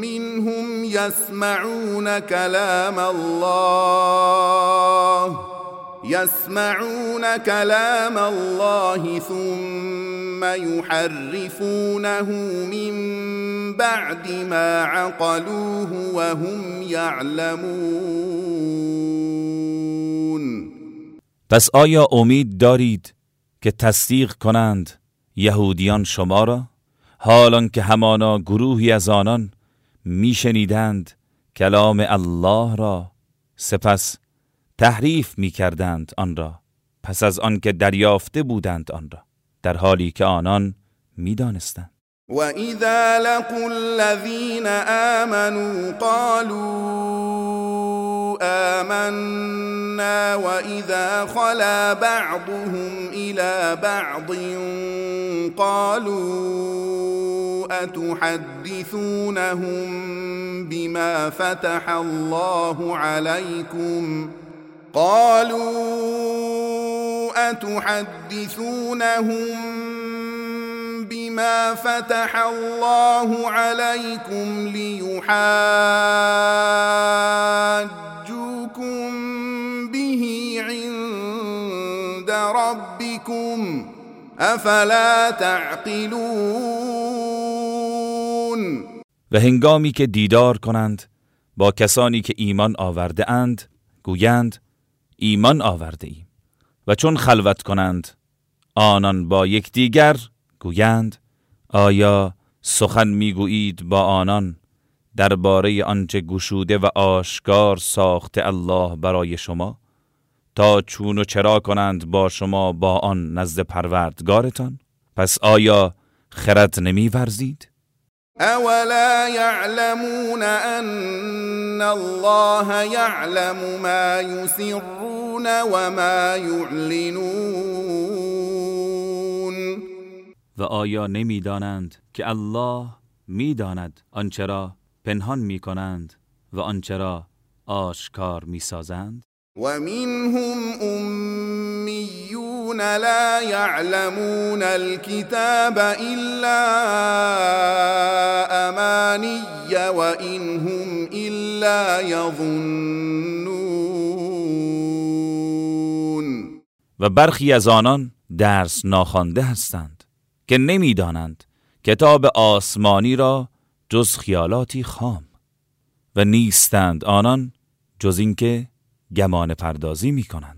منهم يسمعون كلام الله يسمعون كلام الله ثم يحرفونه من بعد ما عقلوه وهم يعلمون.
پس آیا امید دارید که تصدیق کنند یهودیان شما را؟ حالان که همانا گروهی از آنان میشنیدند کلام الله را. سپس تحریف می کردند آن را پس از آنکه دریافته بودند آن را در حالی که آنان می‌دانستند.
و اذا لقوا الذين آمنوا قالوا آمنا واذا خلا بعضهم الى بعض قالوا اتحدثونهم بما فتح الله عليكم قالوا أتحدثونهم بما فتح الله عليكم ليحاجوكم به عند ربكم أفلا تعقلون؟
و هنگامی که دیدار کنند با کسانی که ایمان آورده اند گویند ایمان آورده ایم و چون خلوت کنند آنان با یکدیگر گویند آیا سخن می‌گویید با آنان؟ درباره آنچه گشوده و آشکار ساخته الله برای شما تا چون و چرا کنند با شما با آن نزد پروردگارتان؟ پس آیا خرد نمیورزید؟
اولا يعلمون ان الله يعلم ما يسرون وما يعلنون
و آیا نمی‌دانند که الله می‌داند آنچه را پنهان می‌کنند و آنچه را آشکار می‌سازند؟
ومنهم أميون لا يعلمون الكتاب إلا أماني وإن هم إلا يظنون.
و برخی از آنان درس ناخوانده هستند که نمی‌دانند کتاب آسمانی را جز خیالاتی خام و نیستند آنان جز اینکه گمان پردازی می کنند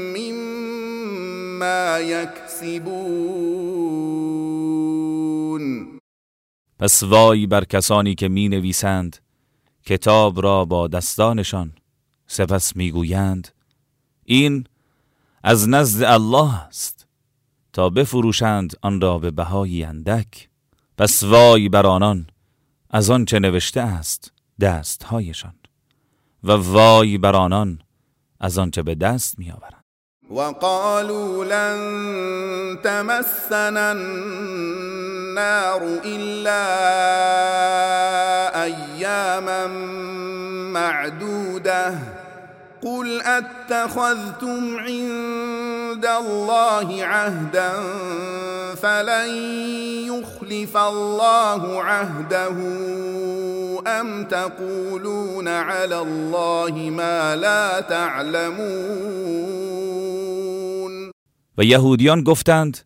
مما يكسبون.
پس وای بر کسانی که می نویسند کتاب را با دستانشان سپس می‌گویند این از نزد الله است. تا بفروشند آن را به بهای اندک پس وای بر آنان از آن چه نوشته است دستهایشان و وای بر آنان از آنچه به دست میآورند.
وقالوا لن تمسنا النار إلا أياما معدودة قل أتخذتم عند الله عهدا فلن يخلف الله عهده أم تقولون على الله ما لا تعلمون
و یهودیان گفتند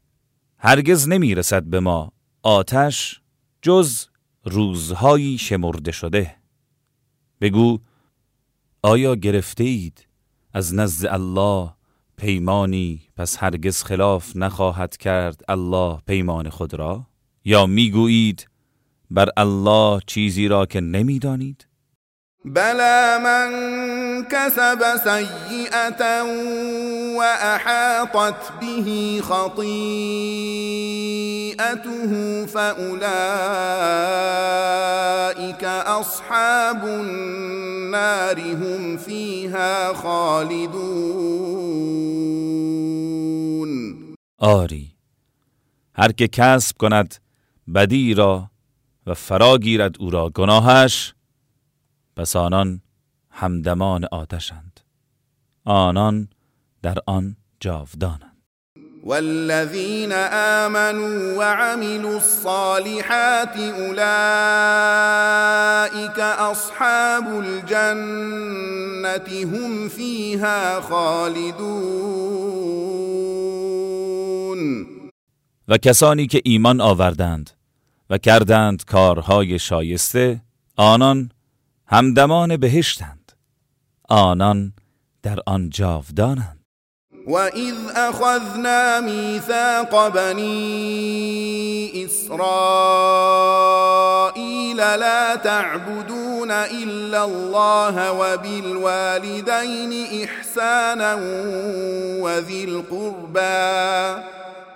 هرگز نمیرسد به ما آتش جز روزهایی شمرده شده. بگو آیا گرفته اید از نزد الله پیمانی پس هرگز خلاف نخواهد کرد الله پیمان خود را؟ یا می‌گویید بر الله چیزی را که نمی‌دانید؟
بلا من كسب سيئة وأحاطت به خطيئته فأولئك أصحاب النار هم فيها خالدون.
آری هر که کسب کند بدی را و فرا گیرد أو را گناهش پس آنان همدمان آتشند. آنان در آن جاودانند.
والذين آمنوا وعملوا الصالحات أولئك أصحاب الجنة هم فيها خالدون.
و کسانی که ایمان آوردند و کردند کارهای شایسته آنان همدمان بهشتند. آنان در آن جاودانند.
وَإِذْ أَخَذْنَا مِيثَاقَ بَنِي إِسْرَائِيلَ لَا تَعْبُدُونَ إِلَّا اللَّهَ وَبِالْوَالِدَيْنِ إِحْسَانًا وَذِي الْقُرْبَى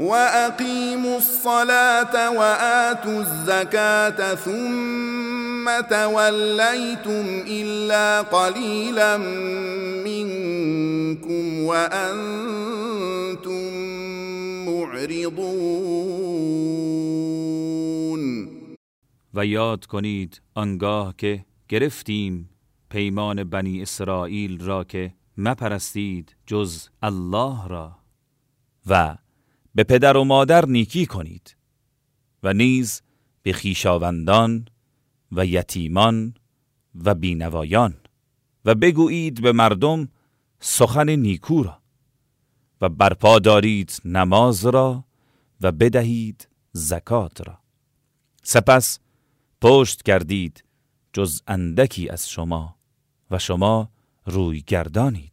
وأقيموا الصلاة وآتوا الزكاة ثم توليتم إلا قليلا منكم وأنتم معرضون
و یاد کنید آنگاه که گرفتیم پیمان بنی اسرائیل را که مپرستید جز الله را. و به پدر و مادر نیکی کنید و نیز به خیشاوندان و یتیمان و بینوایان و بگویید به مردم سخن نیکو را و برپا دارید نماز را و بدهید زکات را. سپس پشت کردید جز اندکی از شما و شما روی گردانید.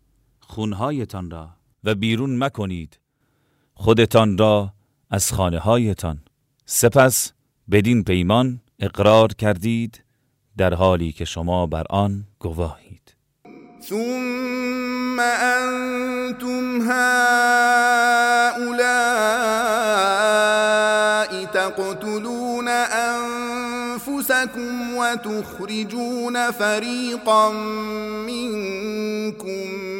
خونهایتان را و بیرون مکنید خودتان را از خانه هایتان سپس بدین پیمان اقرار کردید در حالی که شما بر آن گواهید.
ثم أنتم هؤلاء تقتلون أنفسكم وتخرجون فريقا منكم. من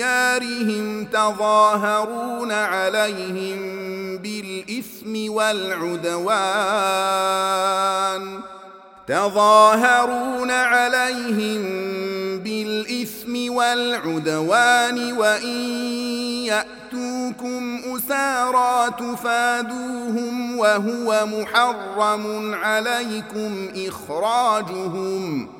ديارهم تظاهرون عليهم بالإثم والعدوان. تظاهرون عليهم بالإثم والعدوان وإن يأتوكم أسارى تفادوهم وهو محرم عليكم إخراجهم.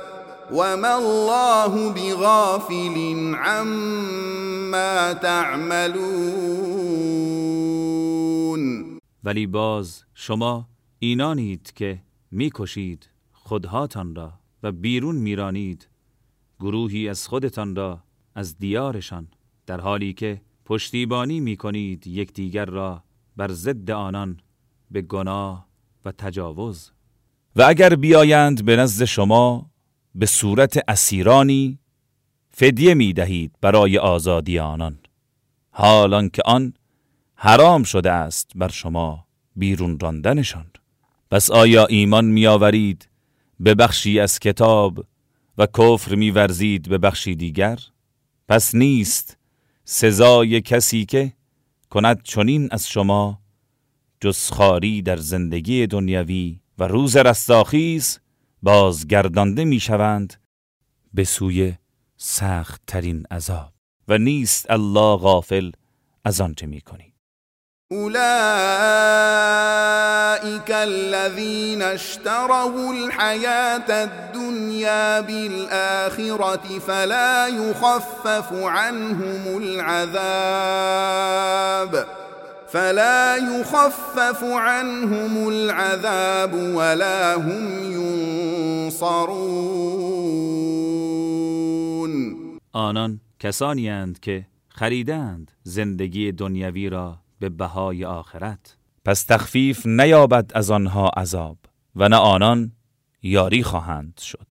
وما الله بغافل عما تعملون.
ولی باز شما اینانید که می‌کشید خودهاتان را و بیرون میرانید گروهی از خودتان را از دیارشان در حالی که پشتیبانی می‌کنید یکدیگر را بر ضد آنان به گناه و تجاوز. و اگر بیایند به نزد شما به صورت اسیرانی فدیه می دهید برای آزادی آنان حالان که آن حرام شده است بر شما بیرون راندنشان. پس آیا ایمان میآورید به بخشی از کتاب و کفر میورزید به بخشی دیگر؟ پس نیست سزای کسی که کند چنین از شما جز در زندگی دنیوی و روز رستاخیز بازگردانده می‌شوند به سوی سخت ترین عذاب. و نیست الله غافل از آنچه می‌کنی.
اولئك الذين اشتروا الحياة الدنيا بالآخرة فلا يخفف عنهم العذاب. فلا يخفف عنهم العذاب ولا هم ينصرون.
آنان کسانی اند که خریدند زندگی دنیوی را به بهای آخرت. پس تخفیف نیابد از آنها عذاب و نه آنان یاری خواهند شد.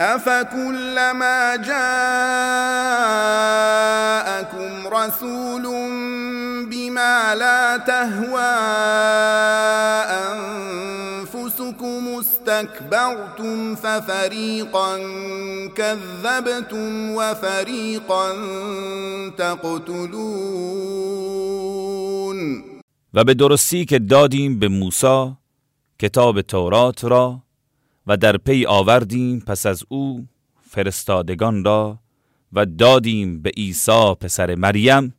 أفكلما جاءكم رسول بما لا تهوى استكبرتم ففريقا كذبتم وفريقا تقتلون.
و به درستی که دادیم به موسی کتاب تورات را و در پی آوردیم پس از او فرستادگان را و دادیم به عیسی پسر مریم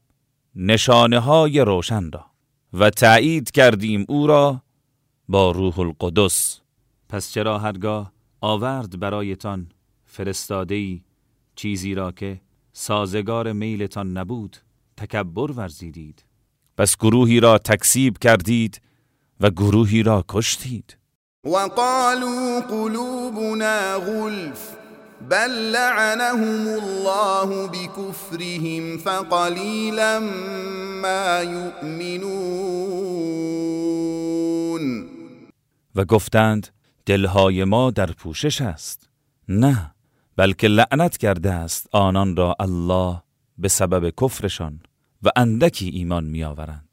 نشانه های روشن را و تایید کردیم او را با روح القدس. پس چرا هرگاه آورد برایتان فرستاده چیزی را که سازگار میلتان نبود تکبر ورزیدید؟ پس گروهی را تکسیب کردید و گروهی را کشتید.
وقالوا قلوبنا غلف بل لعنهم الله بكفرهم فقليلا ما يؤمنون.
و گفتند دلهای ما در پوشش است. نه بلکه لعنت کرده است آنان را الله به سبب کفرشان و اندکی ایمان میآورند.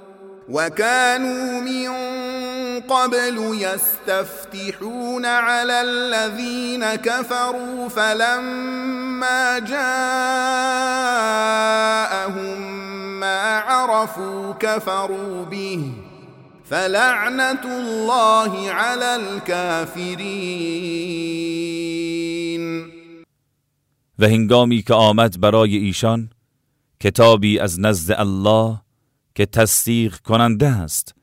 وكانوا من قبل يستفتحون على الذين كفروا فلما جاءهم ما عرفوا كفروا به فلعنة الله على الكافرين.
و هنگامی که آمد برای ایشان کتابی از نزد الله که تصدیق کننده است.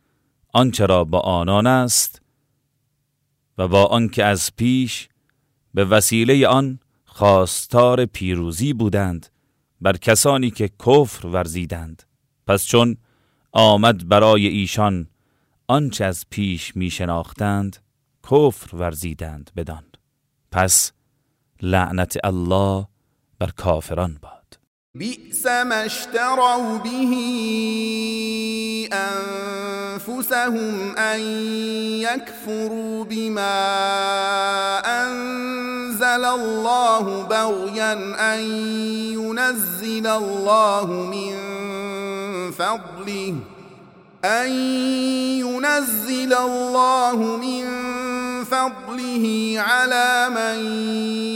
آنچه را با آنان است و با آنکه از پیش به وسیله آن خواستار پیروزی بودند بر کسانی که کفر ورزیدند. پس چون آمد برای ایشان آنچه از پیش می شناختند کفر ورزیدند بدان. پس لعنت الله بر کافران باد.
بئس ما اشتروا به أنفسهم أن يكفروا بما أنزل الله بغيا أن ينزل الله من فضله أن ينزل الله من فضله على من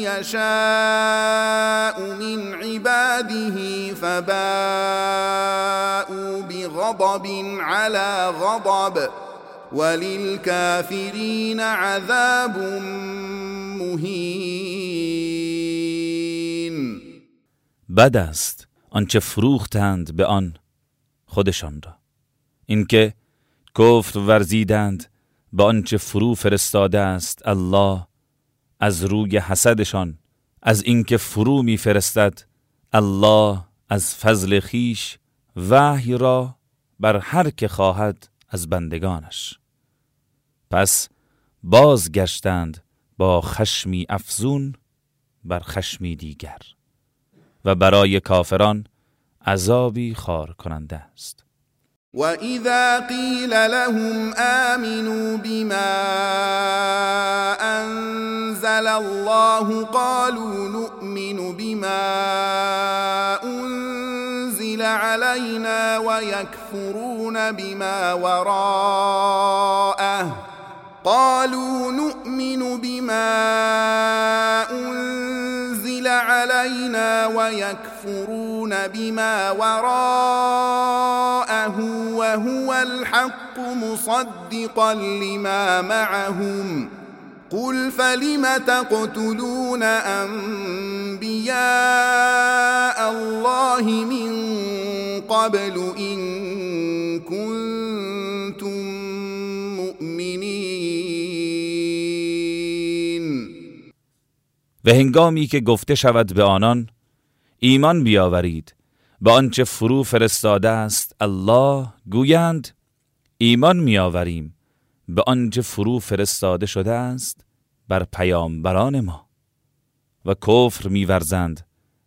يشاء من عباده فباءوا بغضب على غضب وللكافرين عذاب مهین
بد است آنچه فروختند به آن خودشان را. اینکه کفر ورزیدند به آنچه فرو فرستاده است الله از روی حسدشان از اینکه فرو میفرستد الله از فضل خیش وحی را بر هر که خواهد از بندگانش. پس بازگشتند با خشمی افزون بر خشمی دیگر و برای کافران عذابی خار کننده است.
وَإِذَا قِيلَ لَهُمْ آمِنُوا بِمَا أَنزَلَ اللَّهُ قَالُوا نُؤْمِنُ بِمَا أُنزِلَ عَلَيْنَا وَيَكْفُرُونَ بِمَا وَرَاءَهُ قَالُوا نُؤْمِنُ بِمَا أُنزِلَ عَلَيْنَا وَيَكْفُرُونَ بِمَا وَرَاءَهُ وهو الحق مصدقا لما معهم. قل فلم تقتلون أنبياء الله من قبل إن كنتم مؤمنین
و هنگامی که گفته شود به آنان ایمان بیاورید. به آنچه فرو فرستاده است الله گویند ایمان میآوریم. به آنچه فرو فرستاده شده است بر پیامبران ما. و کفر میورزند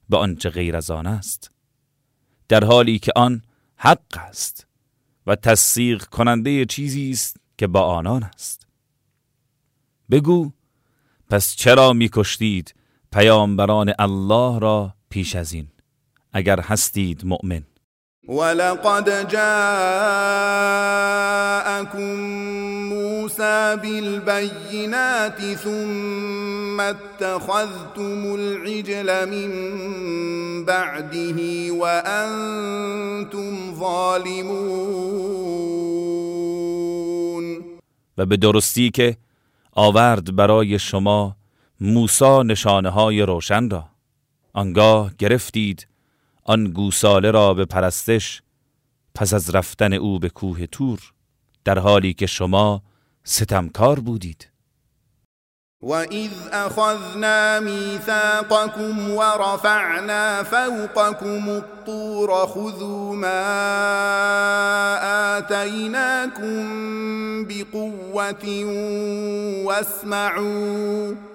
به آنچه غیر از آن است. در حالی که آن حق است و تصدیق کننده چیزی است که با آنان است. بگو پس چرا میکشتید پیامبران الله را پیش از این؟ اگر هستید مؤمن.
ولقد جاءكم موسى بالبينات ثم اتخذتم العجل من بعده وأنتم ظالمون.
و به درستی که آورد برای شما موسی نشانه های روشن را. آنگاه گرفتید آن گوساله را به پرستش پس از رفتن او به کوه تور در حالی که شما ستمکار بودید.
وَإِذْ أَخَذْنَا مِيثَاقَكُمْ وَرَفَعْنَا فَوْقَكُمُ الطُّورَ خُذُوا مَا آتَيْنَاكُمْ بِقُوَّةٍ وَاسْمَعُوا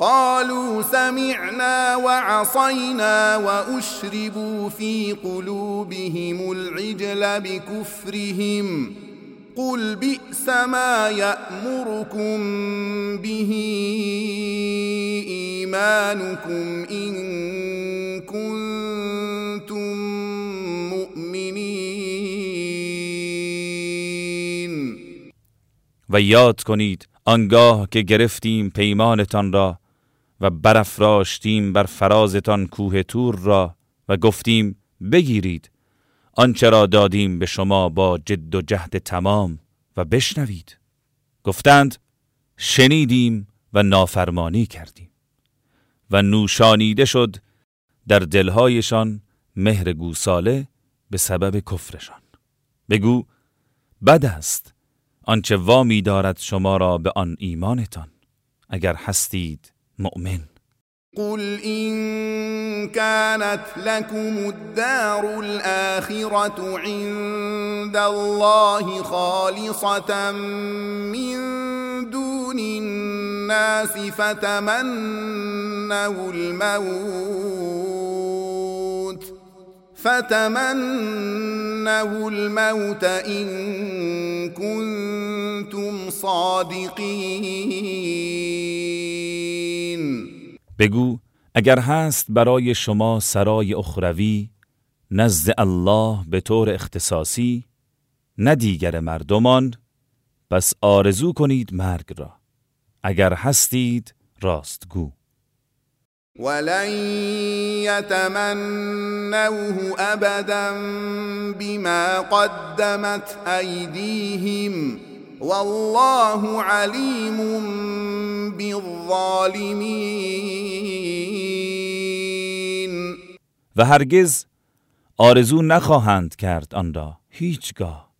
قالوا سمعنا وعصينا وأشربوا في قلوبهم العجل بكفرهم. قل بئس ما يأمركم به إيمانكم إن كنتم مؤمنين.
و یاد کنید آنگاه که گرفتیم پیمانتان را و برافراشتیم بر فرازتان کوه تور را و گفتیم بگیرید. آنچه را دادیم به شما با جد و جهد تمام و بشنوید. گفتند شنیدیم و نافرمانی کردیم. و نوشانیده شد در دلهایشان مهر گوساله به سبب کفرشان. بگو بد است آنچه وامی دارد شما را به آن ایمانتان. اگر هستید مؤمن.
قل إن كانت لكم الدار الآخرة عند الله خالصة من دون الناس فتمنوا الموت فتمنوا الموت إن كنتم صادقين.
بگو اگر هست برای شما سرای اخروی نزد الله به طور اختصاصی نه دیگر مردمان پس آرزو کنید مرگ را. اگر هستید راستگو.
ولن يتمنوه ابدا بما قدمت ايديهم والله علیم بالظالمین
و هرگز آرزو نخواهند کرد آن را هیچگاه.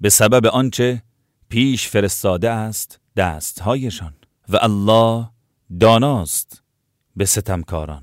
به سبب آنچه پیش فرستاده است دستهایشان. و الله داناست به ستمکاران.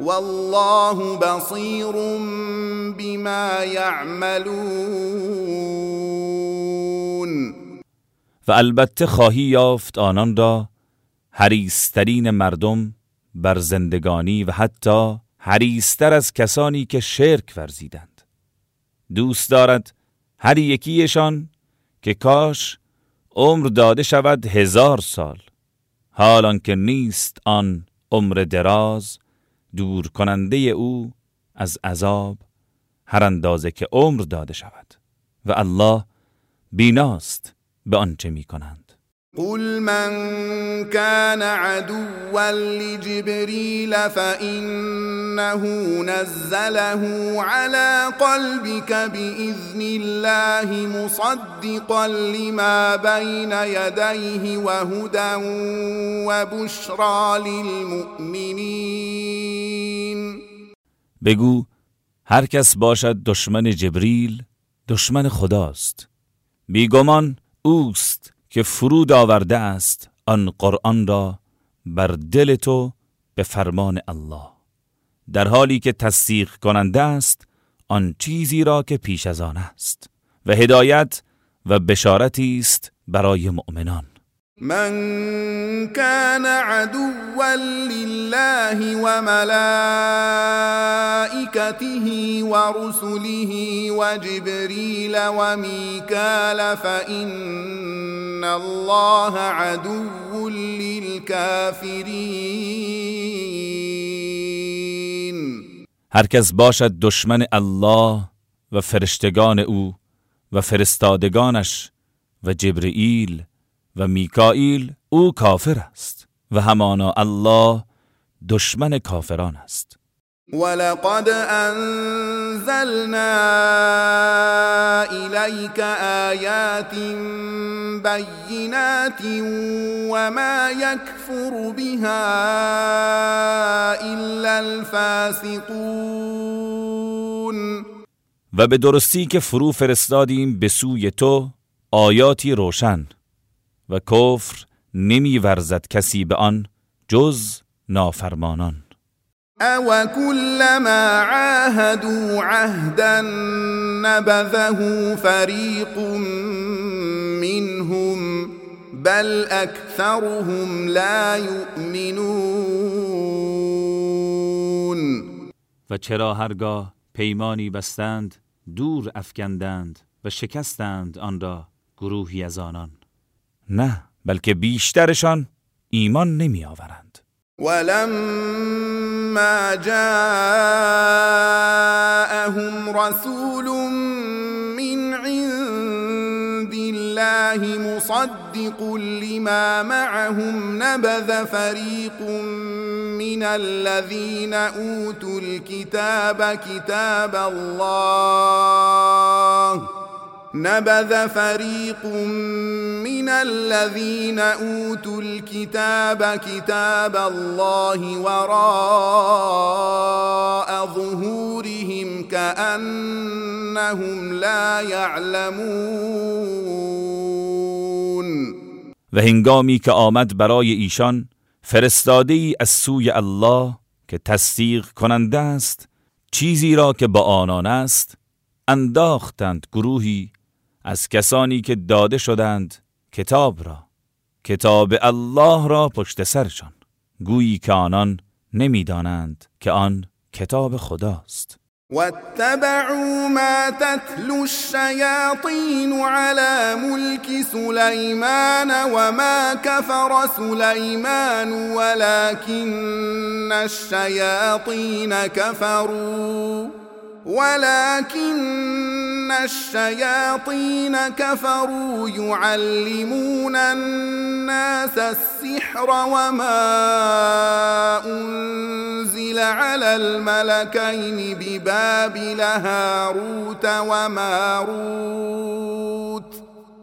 والله بصیر بما یعملون
و البته خواهی یافت آنان را حریسترین مردم بر زندگانی و حتی حریستر از کسانی که شرک ورزیدند. دوست دارد هر یکیشان که کاش عمر داده شود هزار سال. حالان که نیست آن عمر دراز دور کننده او از عذاب هر اندازه که عمر داده شود و الله بیناست به آنچه می کنند
قل من كان عدوا لجبريل فإنه نزله على قلبك بإذن الله مصدقا لما بين يديه وهدى وبشرى للمؤمنين.
بگو هر کس باشد دشمن جبریل دشمن خداست. بیگمان اوست. که فرود آورده است آن قرآن را بر دل تو به فرمان الله. در حالی که تصدیق کننده است آن چیزی را که پیش از آن است و هدایت و بشارتی است برای مؤمنان.
من كان عدوا لله وملائكته ورسله وجبريل وميكال فإن الله عدو للكافرين.
هر کس باشد دشمن الله و فرشتگان أو و فرستادگانش و جبرئیل و میکائیل او کافر است و همانا الله دشمن کافران است.
ولقد انزلنا اليك آيات بينات وما يكفر بها الا الفاسقون.
و به درستی که فرو فرستادیم به سوی تو آیاتی روشن. و کفر نمی ورزد کسی به آن جز نافرمانان.
او كلما عاهدوا عهدا نبذه فريق منهم بل اكثرهم لا يؤمنون.
و چرا هرگاه پیمانی بستند دور افکندند و شکستند آن را گروهی از آنان. نه بلکه بیشترشان ایمان نمی آورند
ولما جاءهم رسول من عند الله مصدق لما معهم نبذ فريق من الذين أوتوا الكتاب كتاب الله نبذ فريق من الذين اوتوا الكتاب كتاب الله وراء ظهورهم كانهم لا يعلمون.
و هنگامی که آمد برای ایشان فرستاده ای از سوی الله که تصدیق کننده است چیزی را که با آنان است انداختند گروهی از کسانی که داده شدند کتاب را. کتاب الله را پشت سرشان. گویی که آنان نمی‌دانند که آن کتاب خداست.
واتبعوا ما تتلو الشياطين على ملك سليمان وما كفر سليمان ولكن الشياطين كفروا ولكن الشياطين كفروا يعلمون الناس السحر وما أنزل على الملكين ببابل هاروت وماروت.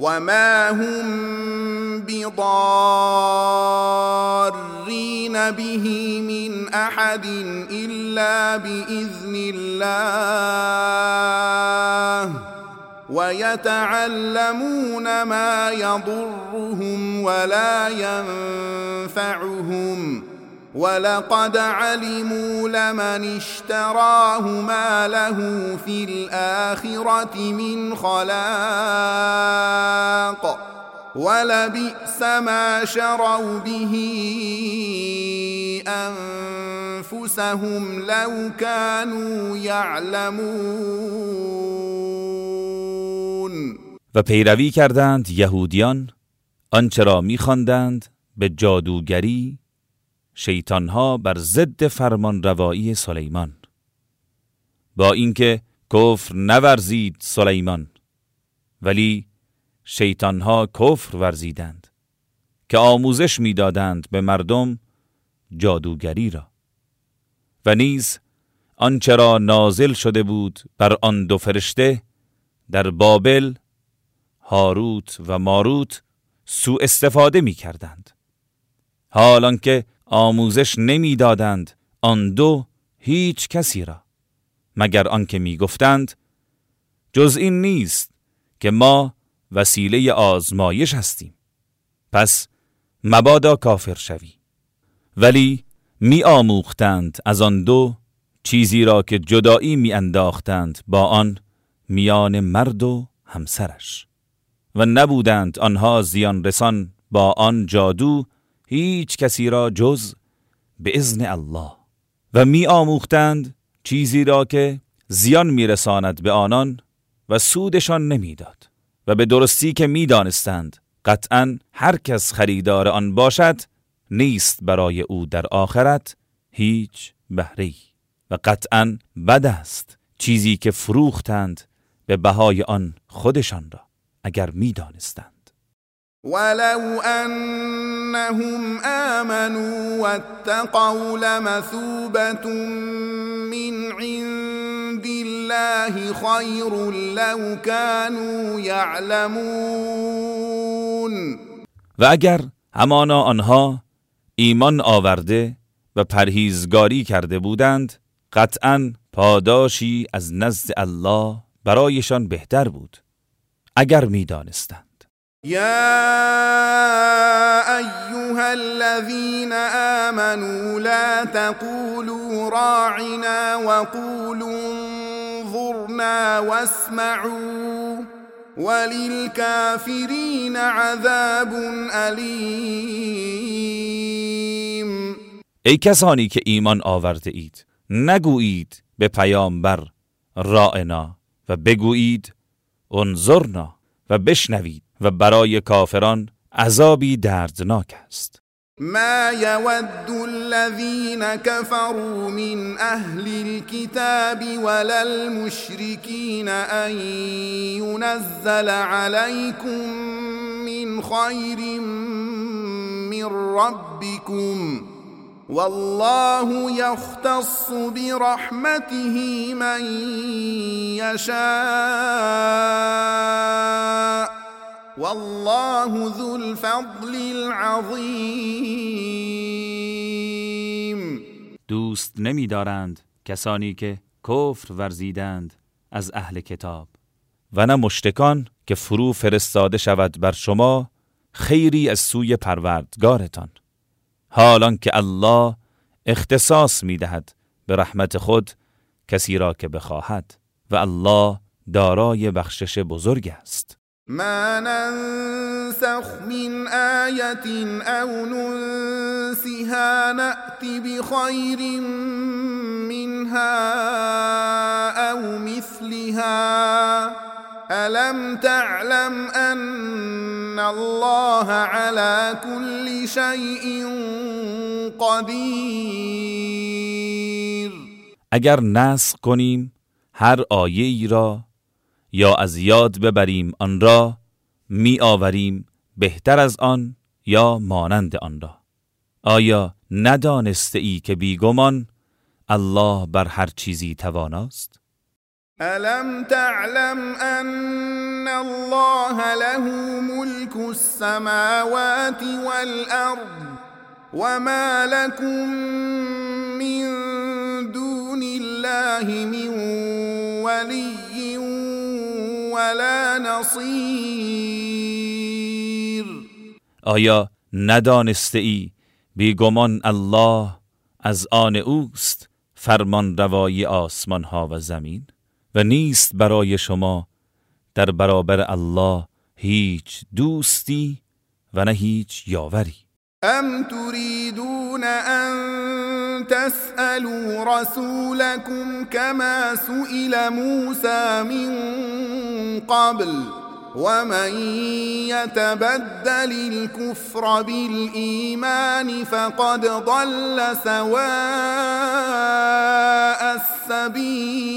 وما هم بضارين به من احد الا باذن الله ويتعلمون ما يضرهم ولا ينفعهم ولقد علموا لمن اشتراه ما له في الآخرة من خلاق ولبئس ما شروا به أنفسهم لو كانوا يعلمون
و پیروی کردند یهودیان آنچه را میخواندند به جادوگری شیطانها بر ضد فرمان روایی سلیمان. با اینکه کفر نورزید سلیمان ولی شیطانها کفر ورزیدند که آموزش می‌دادند به مردم جادوگری را. و نیز آنچه را نازل شده بود بر آن دو فرشته در بابل هاروت و ماروت سوء استفاده می کردند حالان آموزش نمی‌دادند آن دو هیچ کسی را مگر آنکه می‌گفتند جز این نیست که ما وسیله آزمایش هستیم. پس مبادا کافر شوی. ولی می آموختند از آن دو چیزی را که جدایی می انداختند با آن میان مرد و همسرش. و نبودند آنها زیان رسان با آن جادو هیچ کسی را جز به ازن الله. و می آموختند چیزی را که زیان میرساند به آنان و سودشان نمی‌داد و به درستی که می‌دانستند قطعا هر کس خریدار آن باشد نیست برای او در آخرت هیچ بهره و قطعا بد است چیزی که فروختند به بهای آن خودشان را اگر می‌دانستند
ولو انهم امنوا واتقوا لمثوبه من عند الله خير لو كانوا يعلمون.
و اگر همانا آنها ایمان آورده و پرهیزگاری کرده بودند قطعا پاداشی از نزد الله برایشان بهتر بود اگر می‌دانستند.
يا ايها الذين امنوا لا تقولوا راعنا وقولوا انظرنا واسمعوا وللكافرین عذاب علیم
ای کسانی که ایمان آورده اید نگویید به پیامبر رائنا و بگویید انظرنا و بشنوید. و برای کافران عذابی دردناک است.
ما يود الذين كفروا من أهل الكتاب ولا المشركين أن ينزل عليكم من خير من ربكم والله يختص برحمته من يشاء والله ذو الفضل العظیم.
دوست نمیدارند کسانی که کفر ورزیدند از اهل کتاب. و نه مشتکان که فرو فرستاده شود بر شما خیری از سوی پروردگارتان. حالان که الله اختصاص می‌دهد به رحمت خود کسی را که بخواهد. و الله دارای بخشش بزرگ است.
ما ننسخ من آية أو ننسها نأت بخير منها أو مثلها ألم تعلم أن الله على كل شيء قدير
اگر نسخ کنیم هر آیه ای را یا از یاد ببریم آن را می آوریم بهتر از آن یا مانند آن را. آیا ندانسته ای که بیگمان الله بر هر چیزی تواناست؟
الم تعلم ان الله له ملك السماوات والارض وما لكم من دون الله من ولي ولا نصیر
آیا ندانسته ای بیگمان الله از آن اوست فرمان روایی آسمان ها و زمین؟ و نیست برای شما در برابر الله هیچ دوستی و نه هیچ یاوری؟
ام تريدون ان تسألوا رسولكم كما سئل موسى من قبل ومن يتبدل الكفر بالإيمان فقد ضل سواء السبيل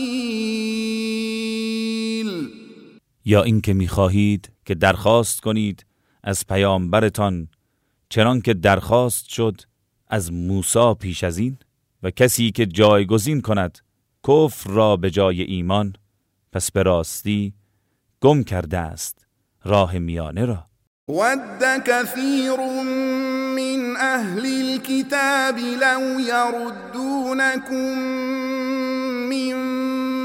یا اینکه میخواهید که درخواست کنید از پیامبرتان چنان که درخواست شد از موسی پیش از این و کسی که جایگزین کند کفر را به جای ایمان پس به راستی گم کرده است راه میانه را.
ود كثير من اهل الكتاب لو يردونكم من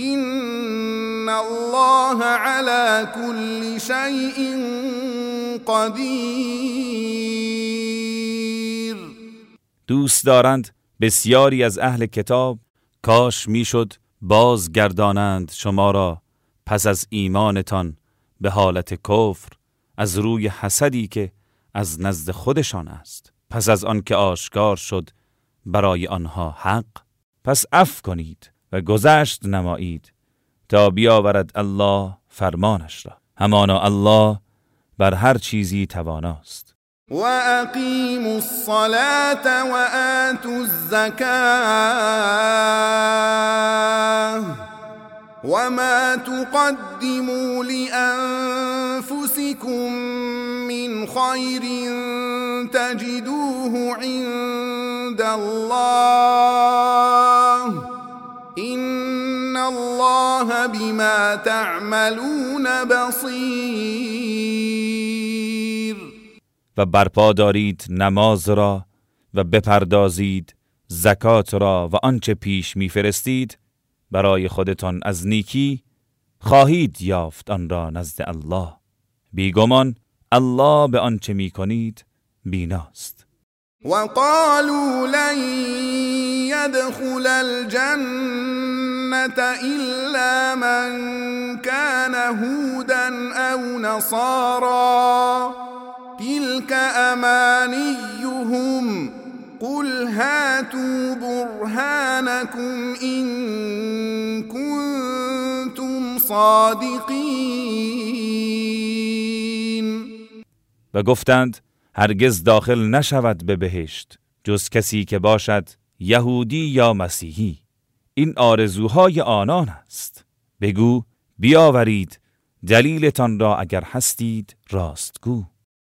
إن الله على كل شيء قدیر
دوست دارند بسیاری از اهل کتاب کاش می‌شد بازگردانند شما را. پس از ایمانتان به حالت کفر از روی حسدی که از نزد خودشان است. پس از آنکه آشکار شد برای آنها حق پس اف کنید. و گذشت نمایید تا بیاورد الله فرمانش را. همانا الله بر هر چیزی تواناست.
و اقیموا الصلاة و آتوا الزکاه وما تقدموا لأنفسكم من خير تجدوه عند الله. الله بما تعملون بصير.
و برپا دارید نماز را و بپردازید زکات را و آنچه پیش میفرستید برای خودتان از نیکی خواهید یافت آن را نزد الله. بیگمان الله به آنچه می‌کنید بیناست.
وقالوا لن يدخل الجنة إلا من كان هودا أو نصارا تلك أمانيهم قل هاتوا برهانكم إن كنتم صادقين
و گفتند هرگز داخل نشود به بهشت جز کسی که باشد یهودی یا مسیحی. این آرزوهای آنان است. بگو بیاورید دلیلتان را اگر هستید راستگو.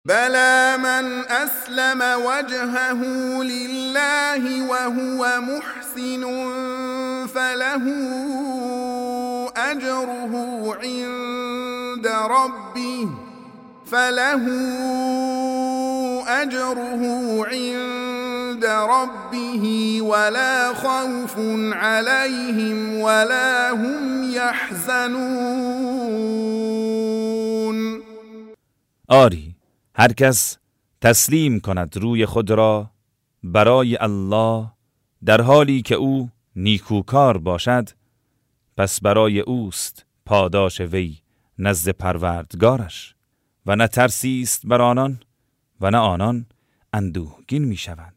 بلا من اسلم وجهه لله وهو محسن فله اجره عند ربه فله اجره عند ربه ولا خوف عليهم ولا هم يحزنون.
آری هر کس تسلیم کند روی خود را برای الله در حالی که او نیکوکار باشد پس برای اوست پاداش وی نزد پروردگارش و نه ترسی است بر آنان و نه آنان اندوهگین می‌شوند.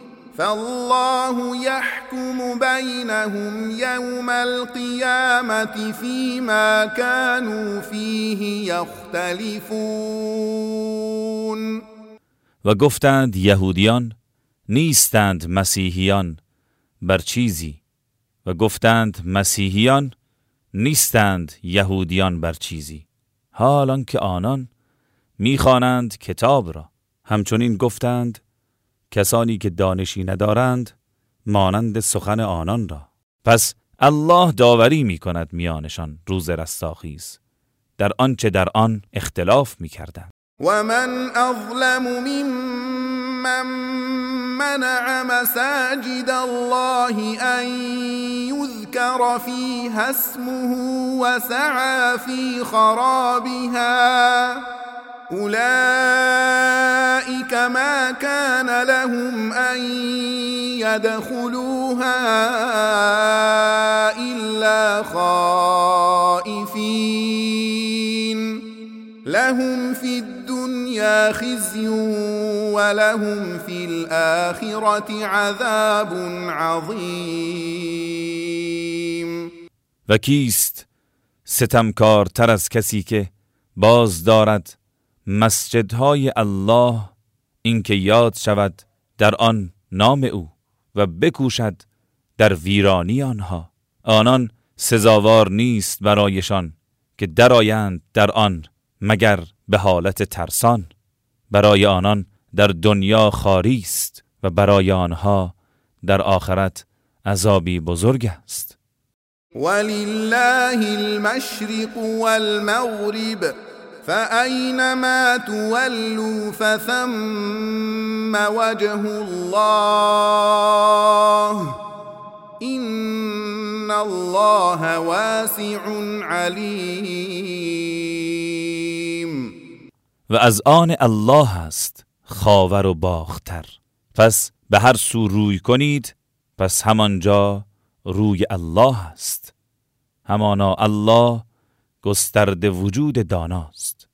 فالله يحكم بينهم يوم القيامة فيما كانوا فيه يختلفون.
و گفتند یهودیان نیستند مسیحیان بر چیزی؟ و گفتند مسیحیان نیستند یهودیان بر چیزی؟ حالان که آنان می‌خوانند کتاب را. همچنین گفتند کسانی که دانشی ندارند مانند سخن آنان را پس الله داوری می کند میانشان روز رستاخیز در آنچه در آن اختلاف می کردن.
و من اظلم ممن منع مساجد الله ان يذكر فيها اسمه وسعى في خرابها أولئك ما كان لهم أن يدخلوها إلا خائفين. لهم في الدنيا خزي ولهم في الآخرة عذاب عظيم.
و کیست؟ ستمکار تر از باز دارد مسجدهای الله اینکه یاد شود در آن نام او و بکوشد در ویرانی آنها. آنان سزاوار نیست برایشان که درآیند در آن مگر به حالت ترسان. برای آنان در دنیا خاری است و برای آنها در آخرت عذابی بزرگ است.
ولله المشرق والمغرب فأينما تولوا فثم وجه الله إن الله واسع علیم
و از آن الله است خاور و باختر. پس به هر سو روی کنید پس همانجا روی الله است. همانا الله گسترده وجود داناست.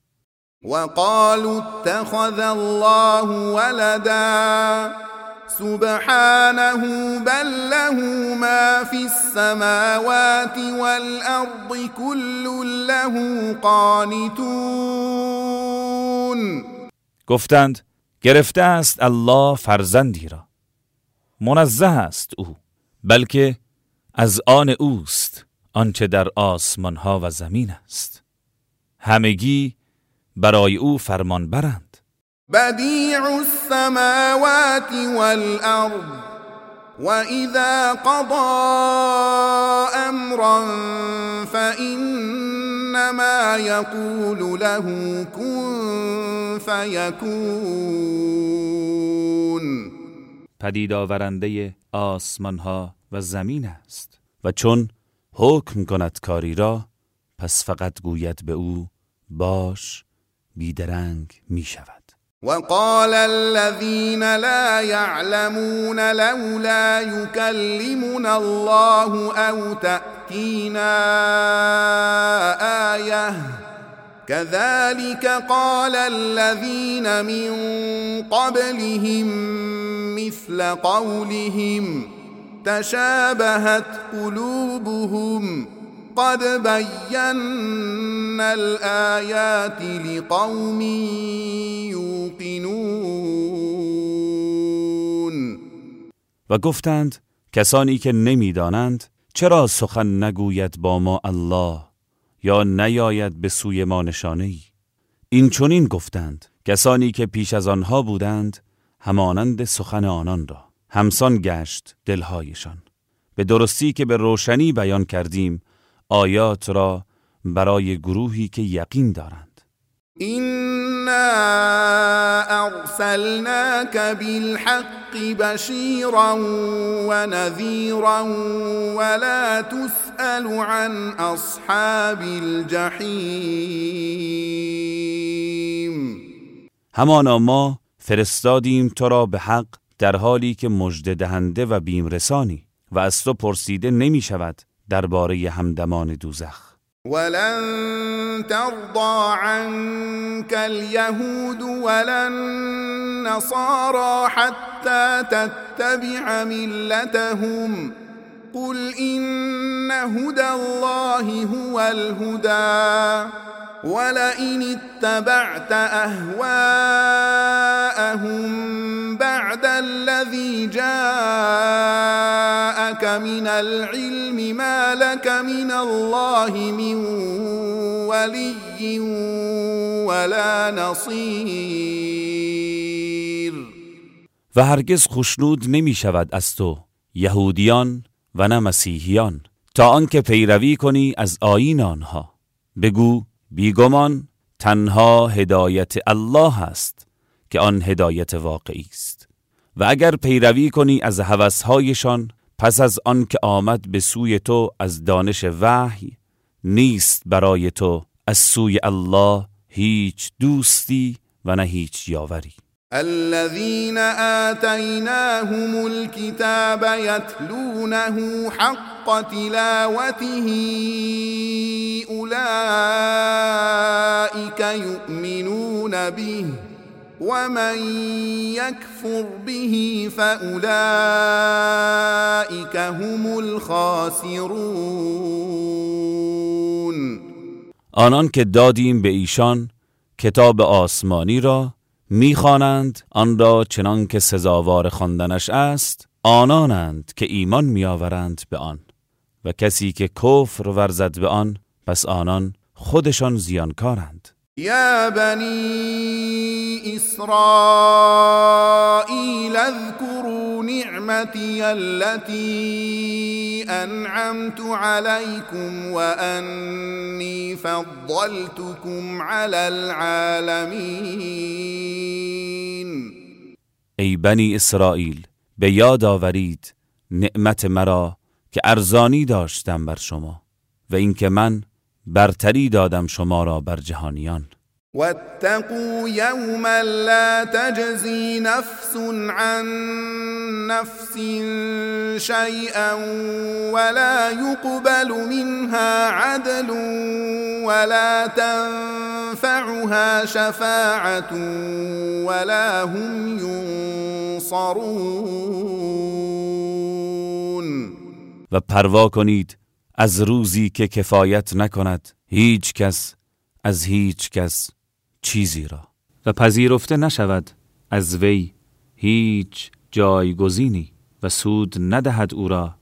وقالوا اتخذ الله ولدا. سبحانه بل له ما في السماوات والأرض كل له قانتون.
گفتند گرفته است الله فرزندی را. منزه است او بلکه از آن اوست. آنچه در آسمان ها و زمین است. همگی برای او فرمان برند
بدیع السماوات والارض واذا قضى امرا فانما يقول له كن فيكون
پدید آورنده آسمان ها و زمین است. و چون حکم کند کاری را پس فقط گوید به او باش بیدرنگ می شود.
وقال الذين لا يعلمون لولا يكلمنا الله او تأتينا آية كذلك قال الذين من قبلهم مثل قولهم. تشابهت قلوبهم قد بينا الآيات لقوم یوقنون
و گفتند کسانی که نمی‌دانند چرا سخن نگوید با ما الله یا نیاید به سوی ما نشانه ای این چونین گفتند کسانی که پیش از آنها بودند همانند سخن آنان را. همسان گشت دلهایشان. به درستی که به روشنی بیان کردیم آیات را برای گروهی که یقین دارند.
اینا ارسلناک بالحق بشیرا و نذیرا ولا تسأل عن اصحاب الجحیم
همانا ما فرستادیم تو را به حق در حالی که مژده دهنده و بیمرسانی و از تو پرسیده نمی شود درباره همدمان دوزخ.
ولن ترضى عنك اليهود ولا النصارى حتى تتبع ملتهم. قل إن هدى الله هو الهدى. ولئن اتبعت اهواءهم بعد الذي جاءك من العلم ما لك من الله من ولي ولا نصير.
و هرگز خشنود نمی شود از تو یهودیان و نه مسیحیان. تا آنکه پیروی کنی از آیین آنها. بگو بیگمان تنها هدایت الله است که آن هدایت واقعی است. و اگر پیروی کنی از هوسهایشان پس از آن که آمد به سوی تو از دانش وحی نیست برای تو از سوی الله هیچ دوستی و نه هیچ یاوری.
الذين آتيناهم الكتاب يتلونه حق تلاوته أولئك يؤمنون به ومن يكفر به فأولئك هم الخاسرون.
آنان که دادیم به ایشان کتاب آسمانی را می‌خوانند آن را چنان که سزاوار خواندنش است آنانند که ایمان میآورند به آن. و کسی که کفر ورزد به آن پس آنان خودشان زیانکارند.
یا بنی اسرائیل اذكروا نعمتی التي أنعمت عليكم وأني فضلتكم على العالمين.
ای بنی اسرائیل به یاد آورید نعمت مرا که ارزانی داشتم بر شما و اینکه من برتری دادم شما را بر جهانیان.
واتقوا یوما لا تجزی نفس عن نفس شیئا ولا يقبل منها عدل ولا تنفعها شفاعة ولا هم ينصرون
و پروا کنید از روزی که کفایت نکند هیچ کس از هیچ کس چیزی را. و پذیرفته نشود از وی هیچ جایگزینی و سود ندهد او را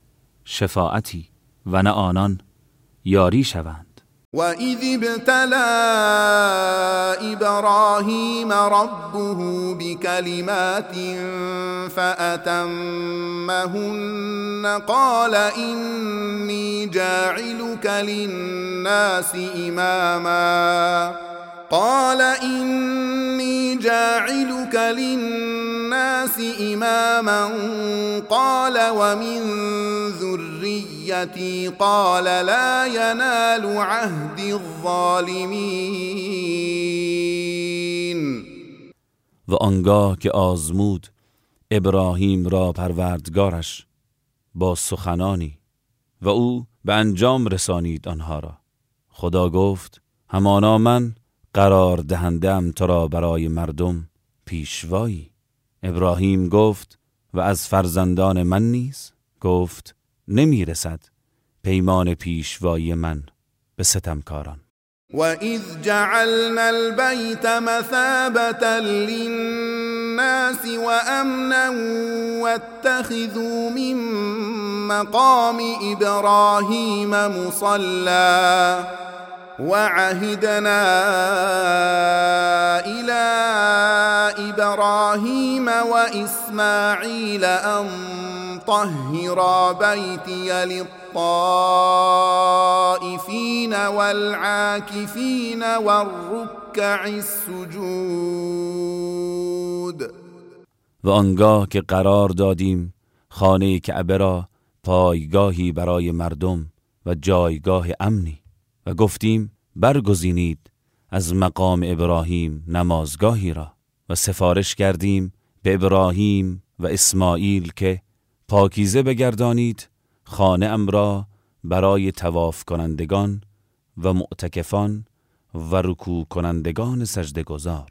شفاعتی و نه آنان یاری شوند.
واذ ابتلى إبراهيم ربه بكلمات فاتمهن قال اني جاعلك للناس اماما قال إني جاعلك للناس إماما. قال ومن ذريتي. قال لا ينال عهد الظالمين.
و آنگاه که آزمود ابراهیم را پروردگارش با سخنانی و او به انجام رسانید آنها را. خدا گفت همانا من قرار دهندم تو را برای مردم پیشوایی. ابراهیم گفت و از فرزندان من نیز؟ گفت نمی‌رسد پیمان پیشوایی من به ستمکاران
وإذ جعلنا البيت مثابة للناس وأمنا واتخذوا من مقام إبراهيم مصلى وعهدنا إلى إبراهيم وإسماعيل أن طهرا بيتي للطائفين والعاكفين والركع السجود.
و آنگاه که قرار دادیم خانه کعبه را پایگاهی برای مردم و جایگاه امنی. و گفتیم برگزینید از مقام ابراهیم نمازگاهی را. و سفارش کردیم به ابراهیم و اسماعیل که پاکیزه بگردانید خانه ام را برای تواف کنندگان و معتکفان و رکوع کنندگان سجده گذار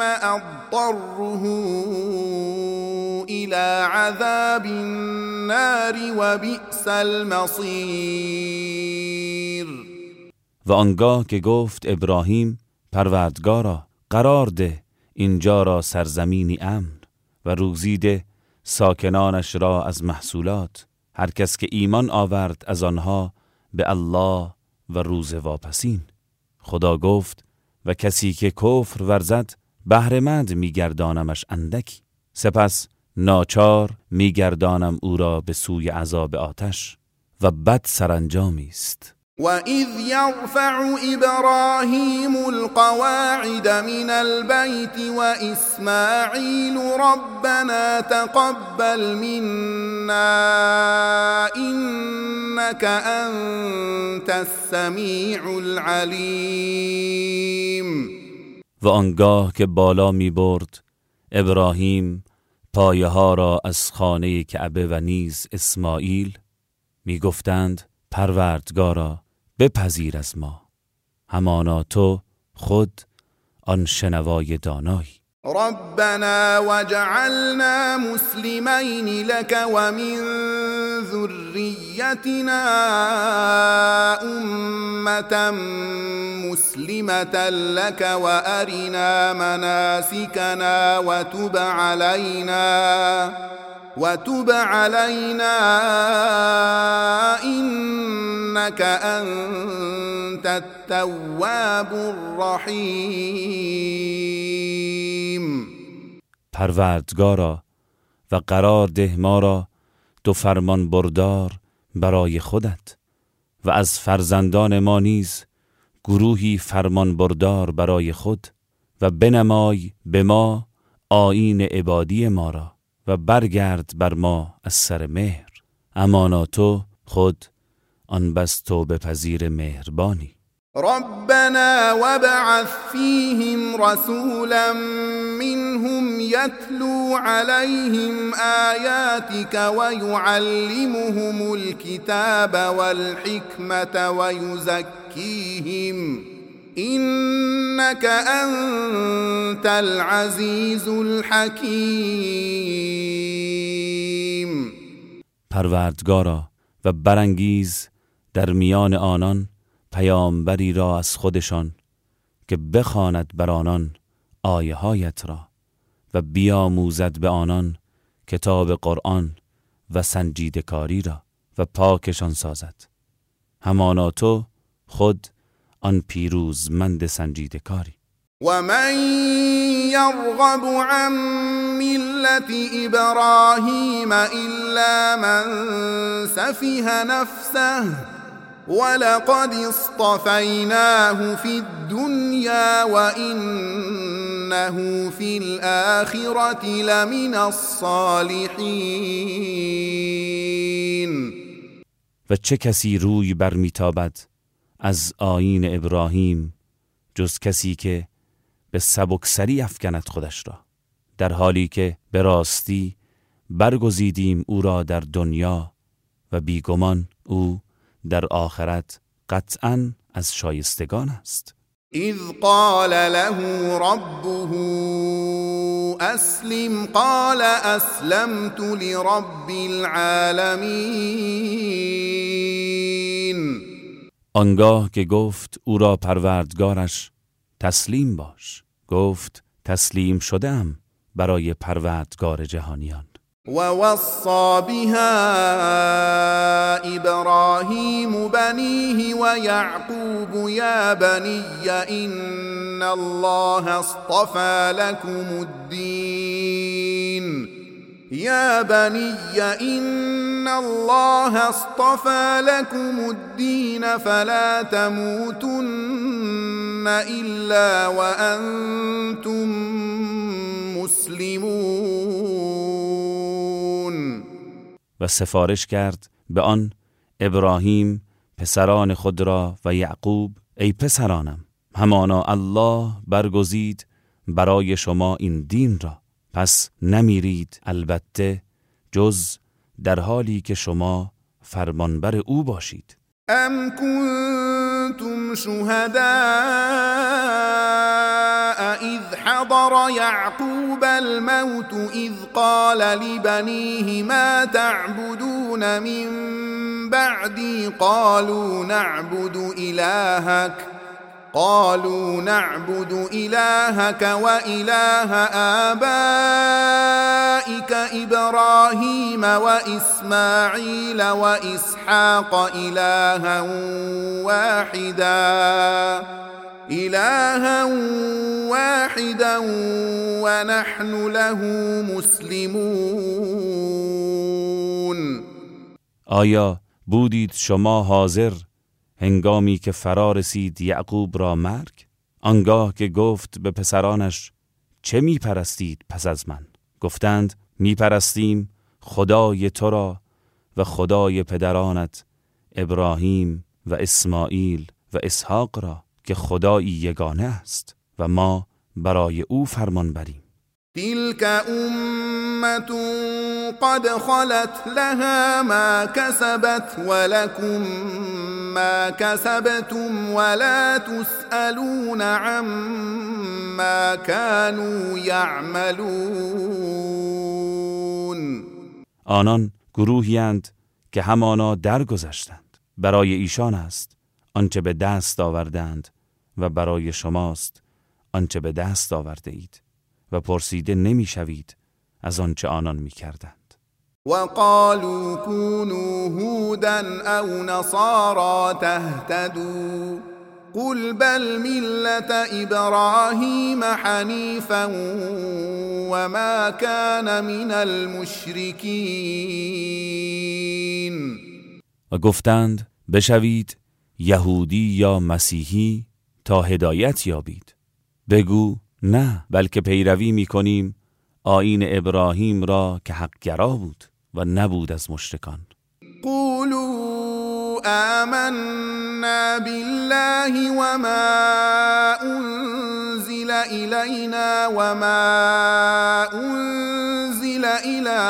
أضطره إلى عذاب النار وبئس المصير.
و آنگاه که گفت ابراهیم پروردگارا قرار ده اینجا را سرزمینی امن و روزیده ساکنانش را از محصولات. هر کس که ایمان آورد از آنها به الله و روز واپسین. خدا گفت و کسی که کفر ورزد بهرهمند میگردانمش اندکی. سپس ناچار میگردانم او را به سوی عذاب آتش و بد سرانجامی است.
وإذ يرفع إبراهيم القواعد من البيت وإسماعيل ربنا تقبل منا إنك أنت السميع العليم
و آنگاه که بالا می برد ابراهیم پایه ها را از خانه کعبه و نیز اسماعیل می گفتند پروردگارا بپذیر از ما همانا تو خود آن شنوای دانایی.
ربنا وجعلنا مسلمين لك ومن ذريتنا أمة مسلمة لك وأرنا مناسكنا وتب علينا. وتب علينا إنك أنت التواب الرحيم.
پروردگارا و قرار ده ما را دو فرمان بردار برای خودت و از فرزندان ما نیز گروهی فرمان بردار برای خود و بنمای به ما آین عبادی ما را. و برگرد بر ما از سر مهر. امانا تو خود آن بس تو پذیر مهربانی.
ربنا وابعث فيهم رسولا منهم يتلو عليهم آياتك ويعلمهم الكتاب والحكمة ويزكيهم إنك أنت العزيز الحكيم.
پروردگارا و برانگیز در میان آنان پیامبری را از خودشان که بخواند بر آنان آیه هایت را و بیاموزد به آنان کتاب قرآن و سنجیدکاری را و پاکشان سازد. همانا تو خود آن پیروزمند سنجیدکاری
ومن يرغب عن ملة إبراهيم إلا من سفه نفسه ولقد اصطفيناه في الدنيا وإنه في الآخرة لمن الصالحين
و چه کسی روی برمیتابد؟ از آیین ابراهیم جز کسی که به سبکسری افکند خودش را در حالی که به راستی برگزیدیم او را در دنیا و بیگمان او در آخرت قطعا از شایستگان است.
اذ قال له ربه اسلم قال اسلمت لرب العالمین.
آنگاه که گفت او را پروردگارش تسلیم باش. گفت تسلیم شدم برای پروردگار جهانیان.
ووصى بها إبراهيم بنيه ويعقوب يا بني إن الله اصطفى لكم الدين يا بني إن الله اصطفى لكم الدين فلا تموتن إلا وأنتم مسلمون.
و سفارش کرد به آن ابراهیم پسران خود را و یعقوب ای پسرانم همانا الله برگزید برای شما این دین را. پس نمیرید البته جز در حالی که شما فرمانبر او باشید.
ام کنتم شهداء اذ حضر يعقوب الموت اذ قال لبنيه ما تعبدون من بعدي قالوا نعبد الهك قالوا نعبد إلهك وإله آبائك إبراهيم وإسماعيل وإسحاق إلها واحدا إلها واحدا ونحن له مسلمون.
آیا بودید شما حاضر هنگامی که فرا رسید یعقوب را مرگ آنگاه که گفت به پسرانش چه می پرستید پس از من؟ گفتند می پرستیم خدای تو را و خدای پدرانت ابراهیم و اسماعیل و اسحاق را که خدایی یگانه است و ما برای او فرمان بریم.
تلك امت قد خلت لها ما كسبت ولكم ما كسبتم ولا تسألون عما كانوا يعملون.
آنان گروهی که همانا درگذشتند. برای ایشان است آنچه به دست آوردند و برای شماست آنچه به دست آورده اید و پرسیده نمی‌شوید از آنچه آنان می‌کردند.
وقالوا كونوا هودا او نصارى تهتدوا قل بل ملة ابراهیم حنیفا وما كان من المشركين.
و گفتند بشوید یهودی یا مسیحی تا هدایت یابید. بگو نه بلکه پیروی می‌کنیم آین ابراهیم را که حقگرا بود و نبود از مشرکان.
قولوا آمنا بالله وما انزل إلينا وما انزل إلى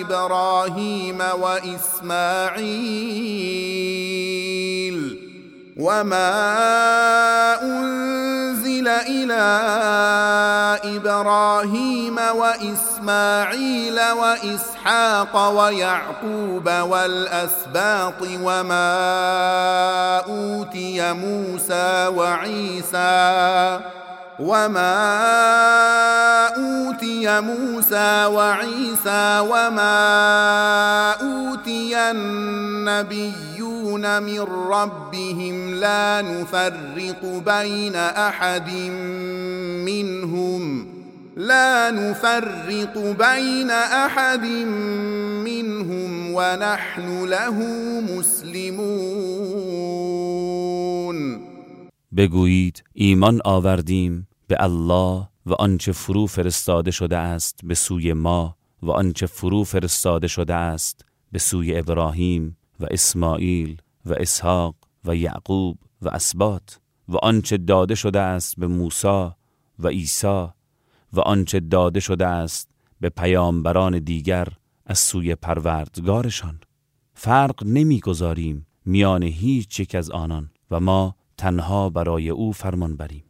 إبراهيم وإسماعيل وما انزل إلى إبراهيم وإسماعيل وإسحاق ويعقوب والأسباط وما أوتي موسى وعيسى وما أوتي موسى وعيسى وما أوتي النبيون من ربهم لا نفرق بين أحد منهم لا نفرق بين أحد منهم ونحن له مسلمون
بگویید ایمان آوردیم؟ به الله و آنچه فرو فرستاده شده است به سوی ما و آنچه فرو فرستاده شده است به سوی ابراهیم و اسماعیل و اسحاق و یعقوب و اسبات و آنچه داده شده است به موسی و عیسی و آنچه داده شده است به پیامبران دیگر از سوی پروردگارشان. فرق نمی‌گذاریم میان هیچ یک از آنان و ما تنها برای او فرمان بریم.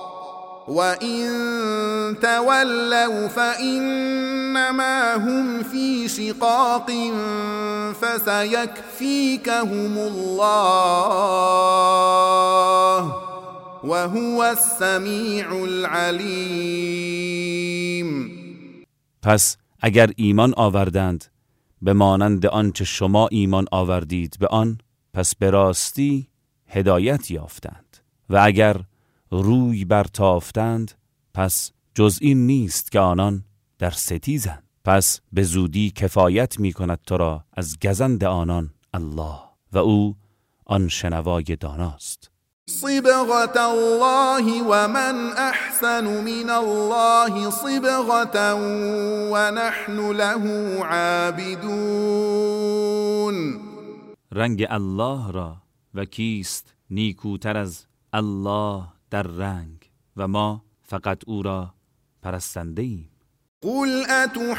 وإن تولوا فإنما هم في شقاق فسيكفيكهم الله وهو السمیع العلیم
پس اگر ایمان آوردند به مانند آنچه شما ایمان آوردید به آن پس به راستی هدایت یافتند. و اگر روی برتافتند پس جز این نیست که آنان در ستیزند. پس به زودی کفایت می کند تو را از گزند آنان الله و او آن شنوای داناست.
صبغت الله ومن احسن من الله صبغة ونحن له عابدون.
رنگ الله را و کیست نیکوتر از الله در رنگ و ما فقط او را پرستنده ایم
قل أتحاجوننا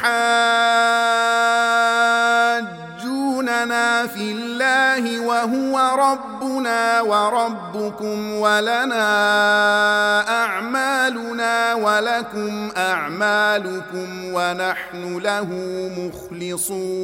في الله وهو ربنا وربكم ولنا أعمالنا ولكم أعمالكم ونحن له مخلصون.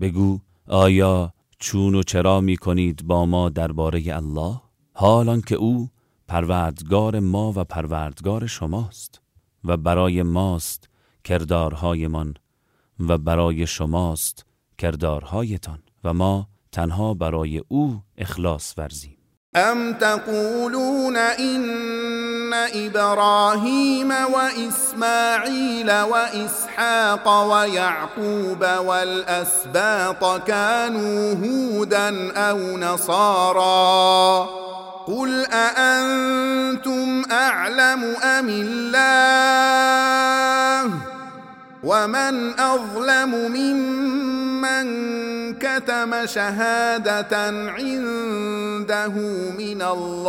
بگو آیا چون و چرا می کنید با ما درباره الله؟ حالان که او پروردگار ما و پروردگار شماست و برای ماست کردارهایمان و برای شماست کردارهایتان و ما تنها برای او اخلاص ورزیم.
ام تقولون ان ابراهیم و اسماعیل و اسحاق و یعقوب والاسباط كانوا هودا او نصارا قل أأنتم أعلم أم الله ومن أظلم ممن كتم شهادة عنده من الله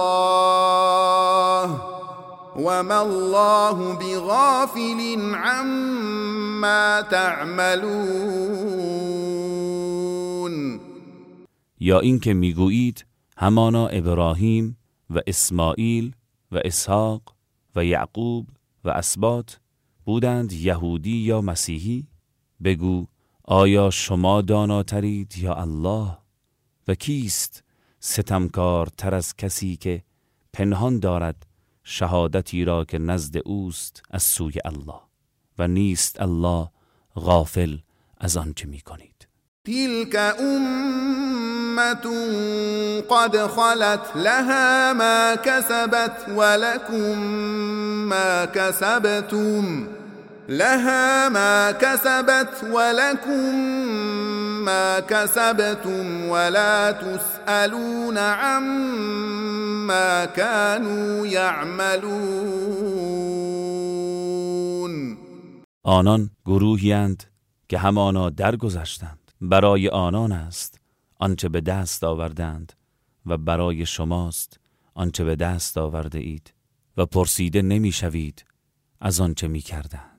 وما الله بغافل عما تعملون
یا اینکه میگویید همانا ابراهیم و اسماعیل و اسحاق و یعقوب و اسبات بودند یهودی یا مسیحی؟ بگو آیا شما داناترید یا الله؟ و کیست ستمکار تر از کسی که پنهان دارد شهادتی را که نزد اوست از سوی الله؟ و نیست الله غافل از آنچه می کنید
تلك أمة قد خلت لها ما كسبت ولكم ما كسبتم لها ما كسبت ولكم ما كسبتم ولا تسألون عما كانوا يعملون
آنان گروهی که همانا درگذشتند. برای آنان است آنچه به دست آوردند و برای شماست آنچه به دست آورده اید و پرسیده نمی‌شوید از آنچه می کردند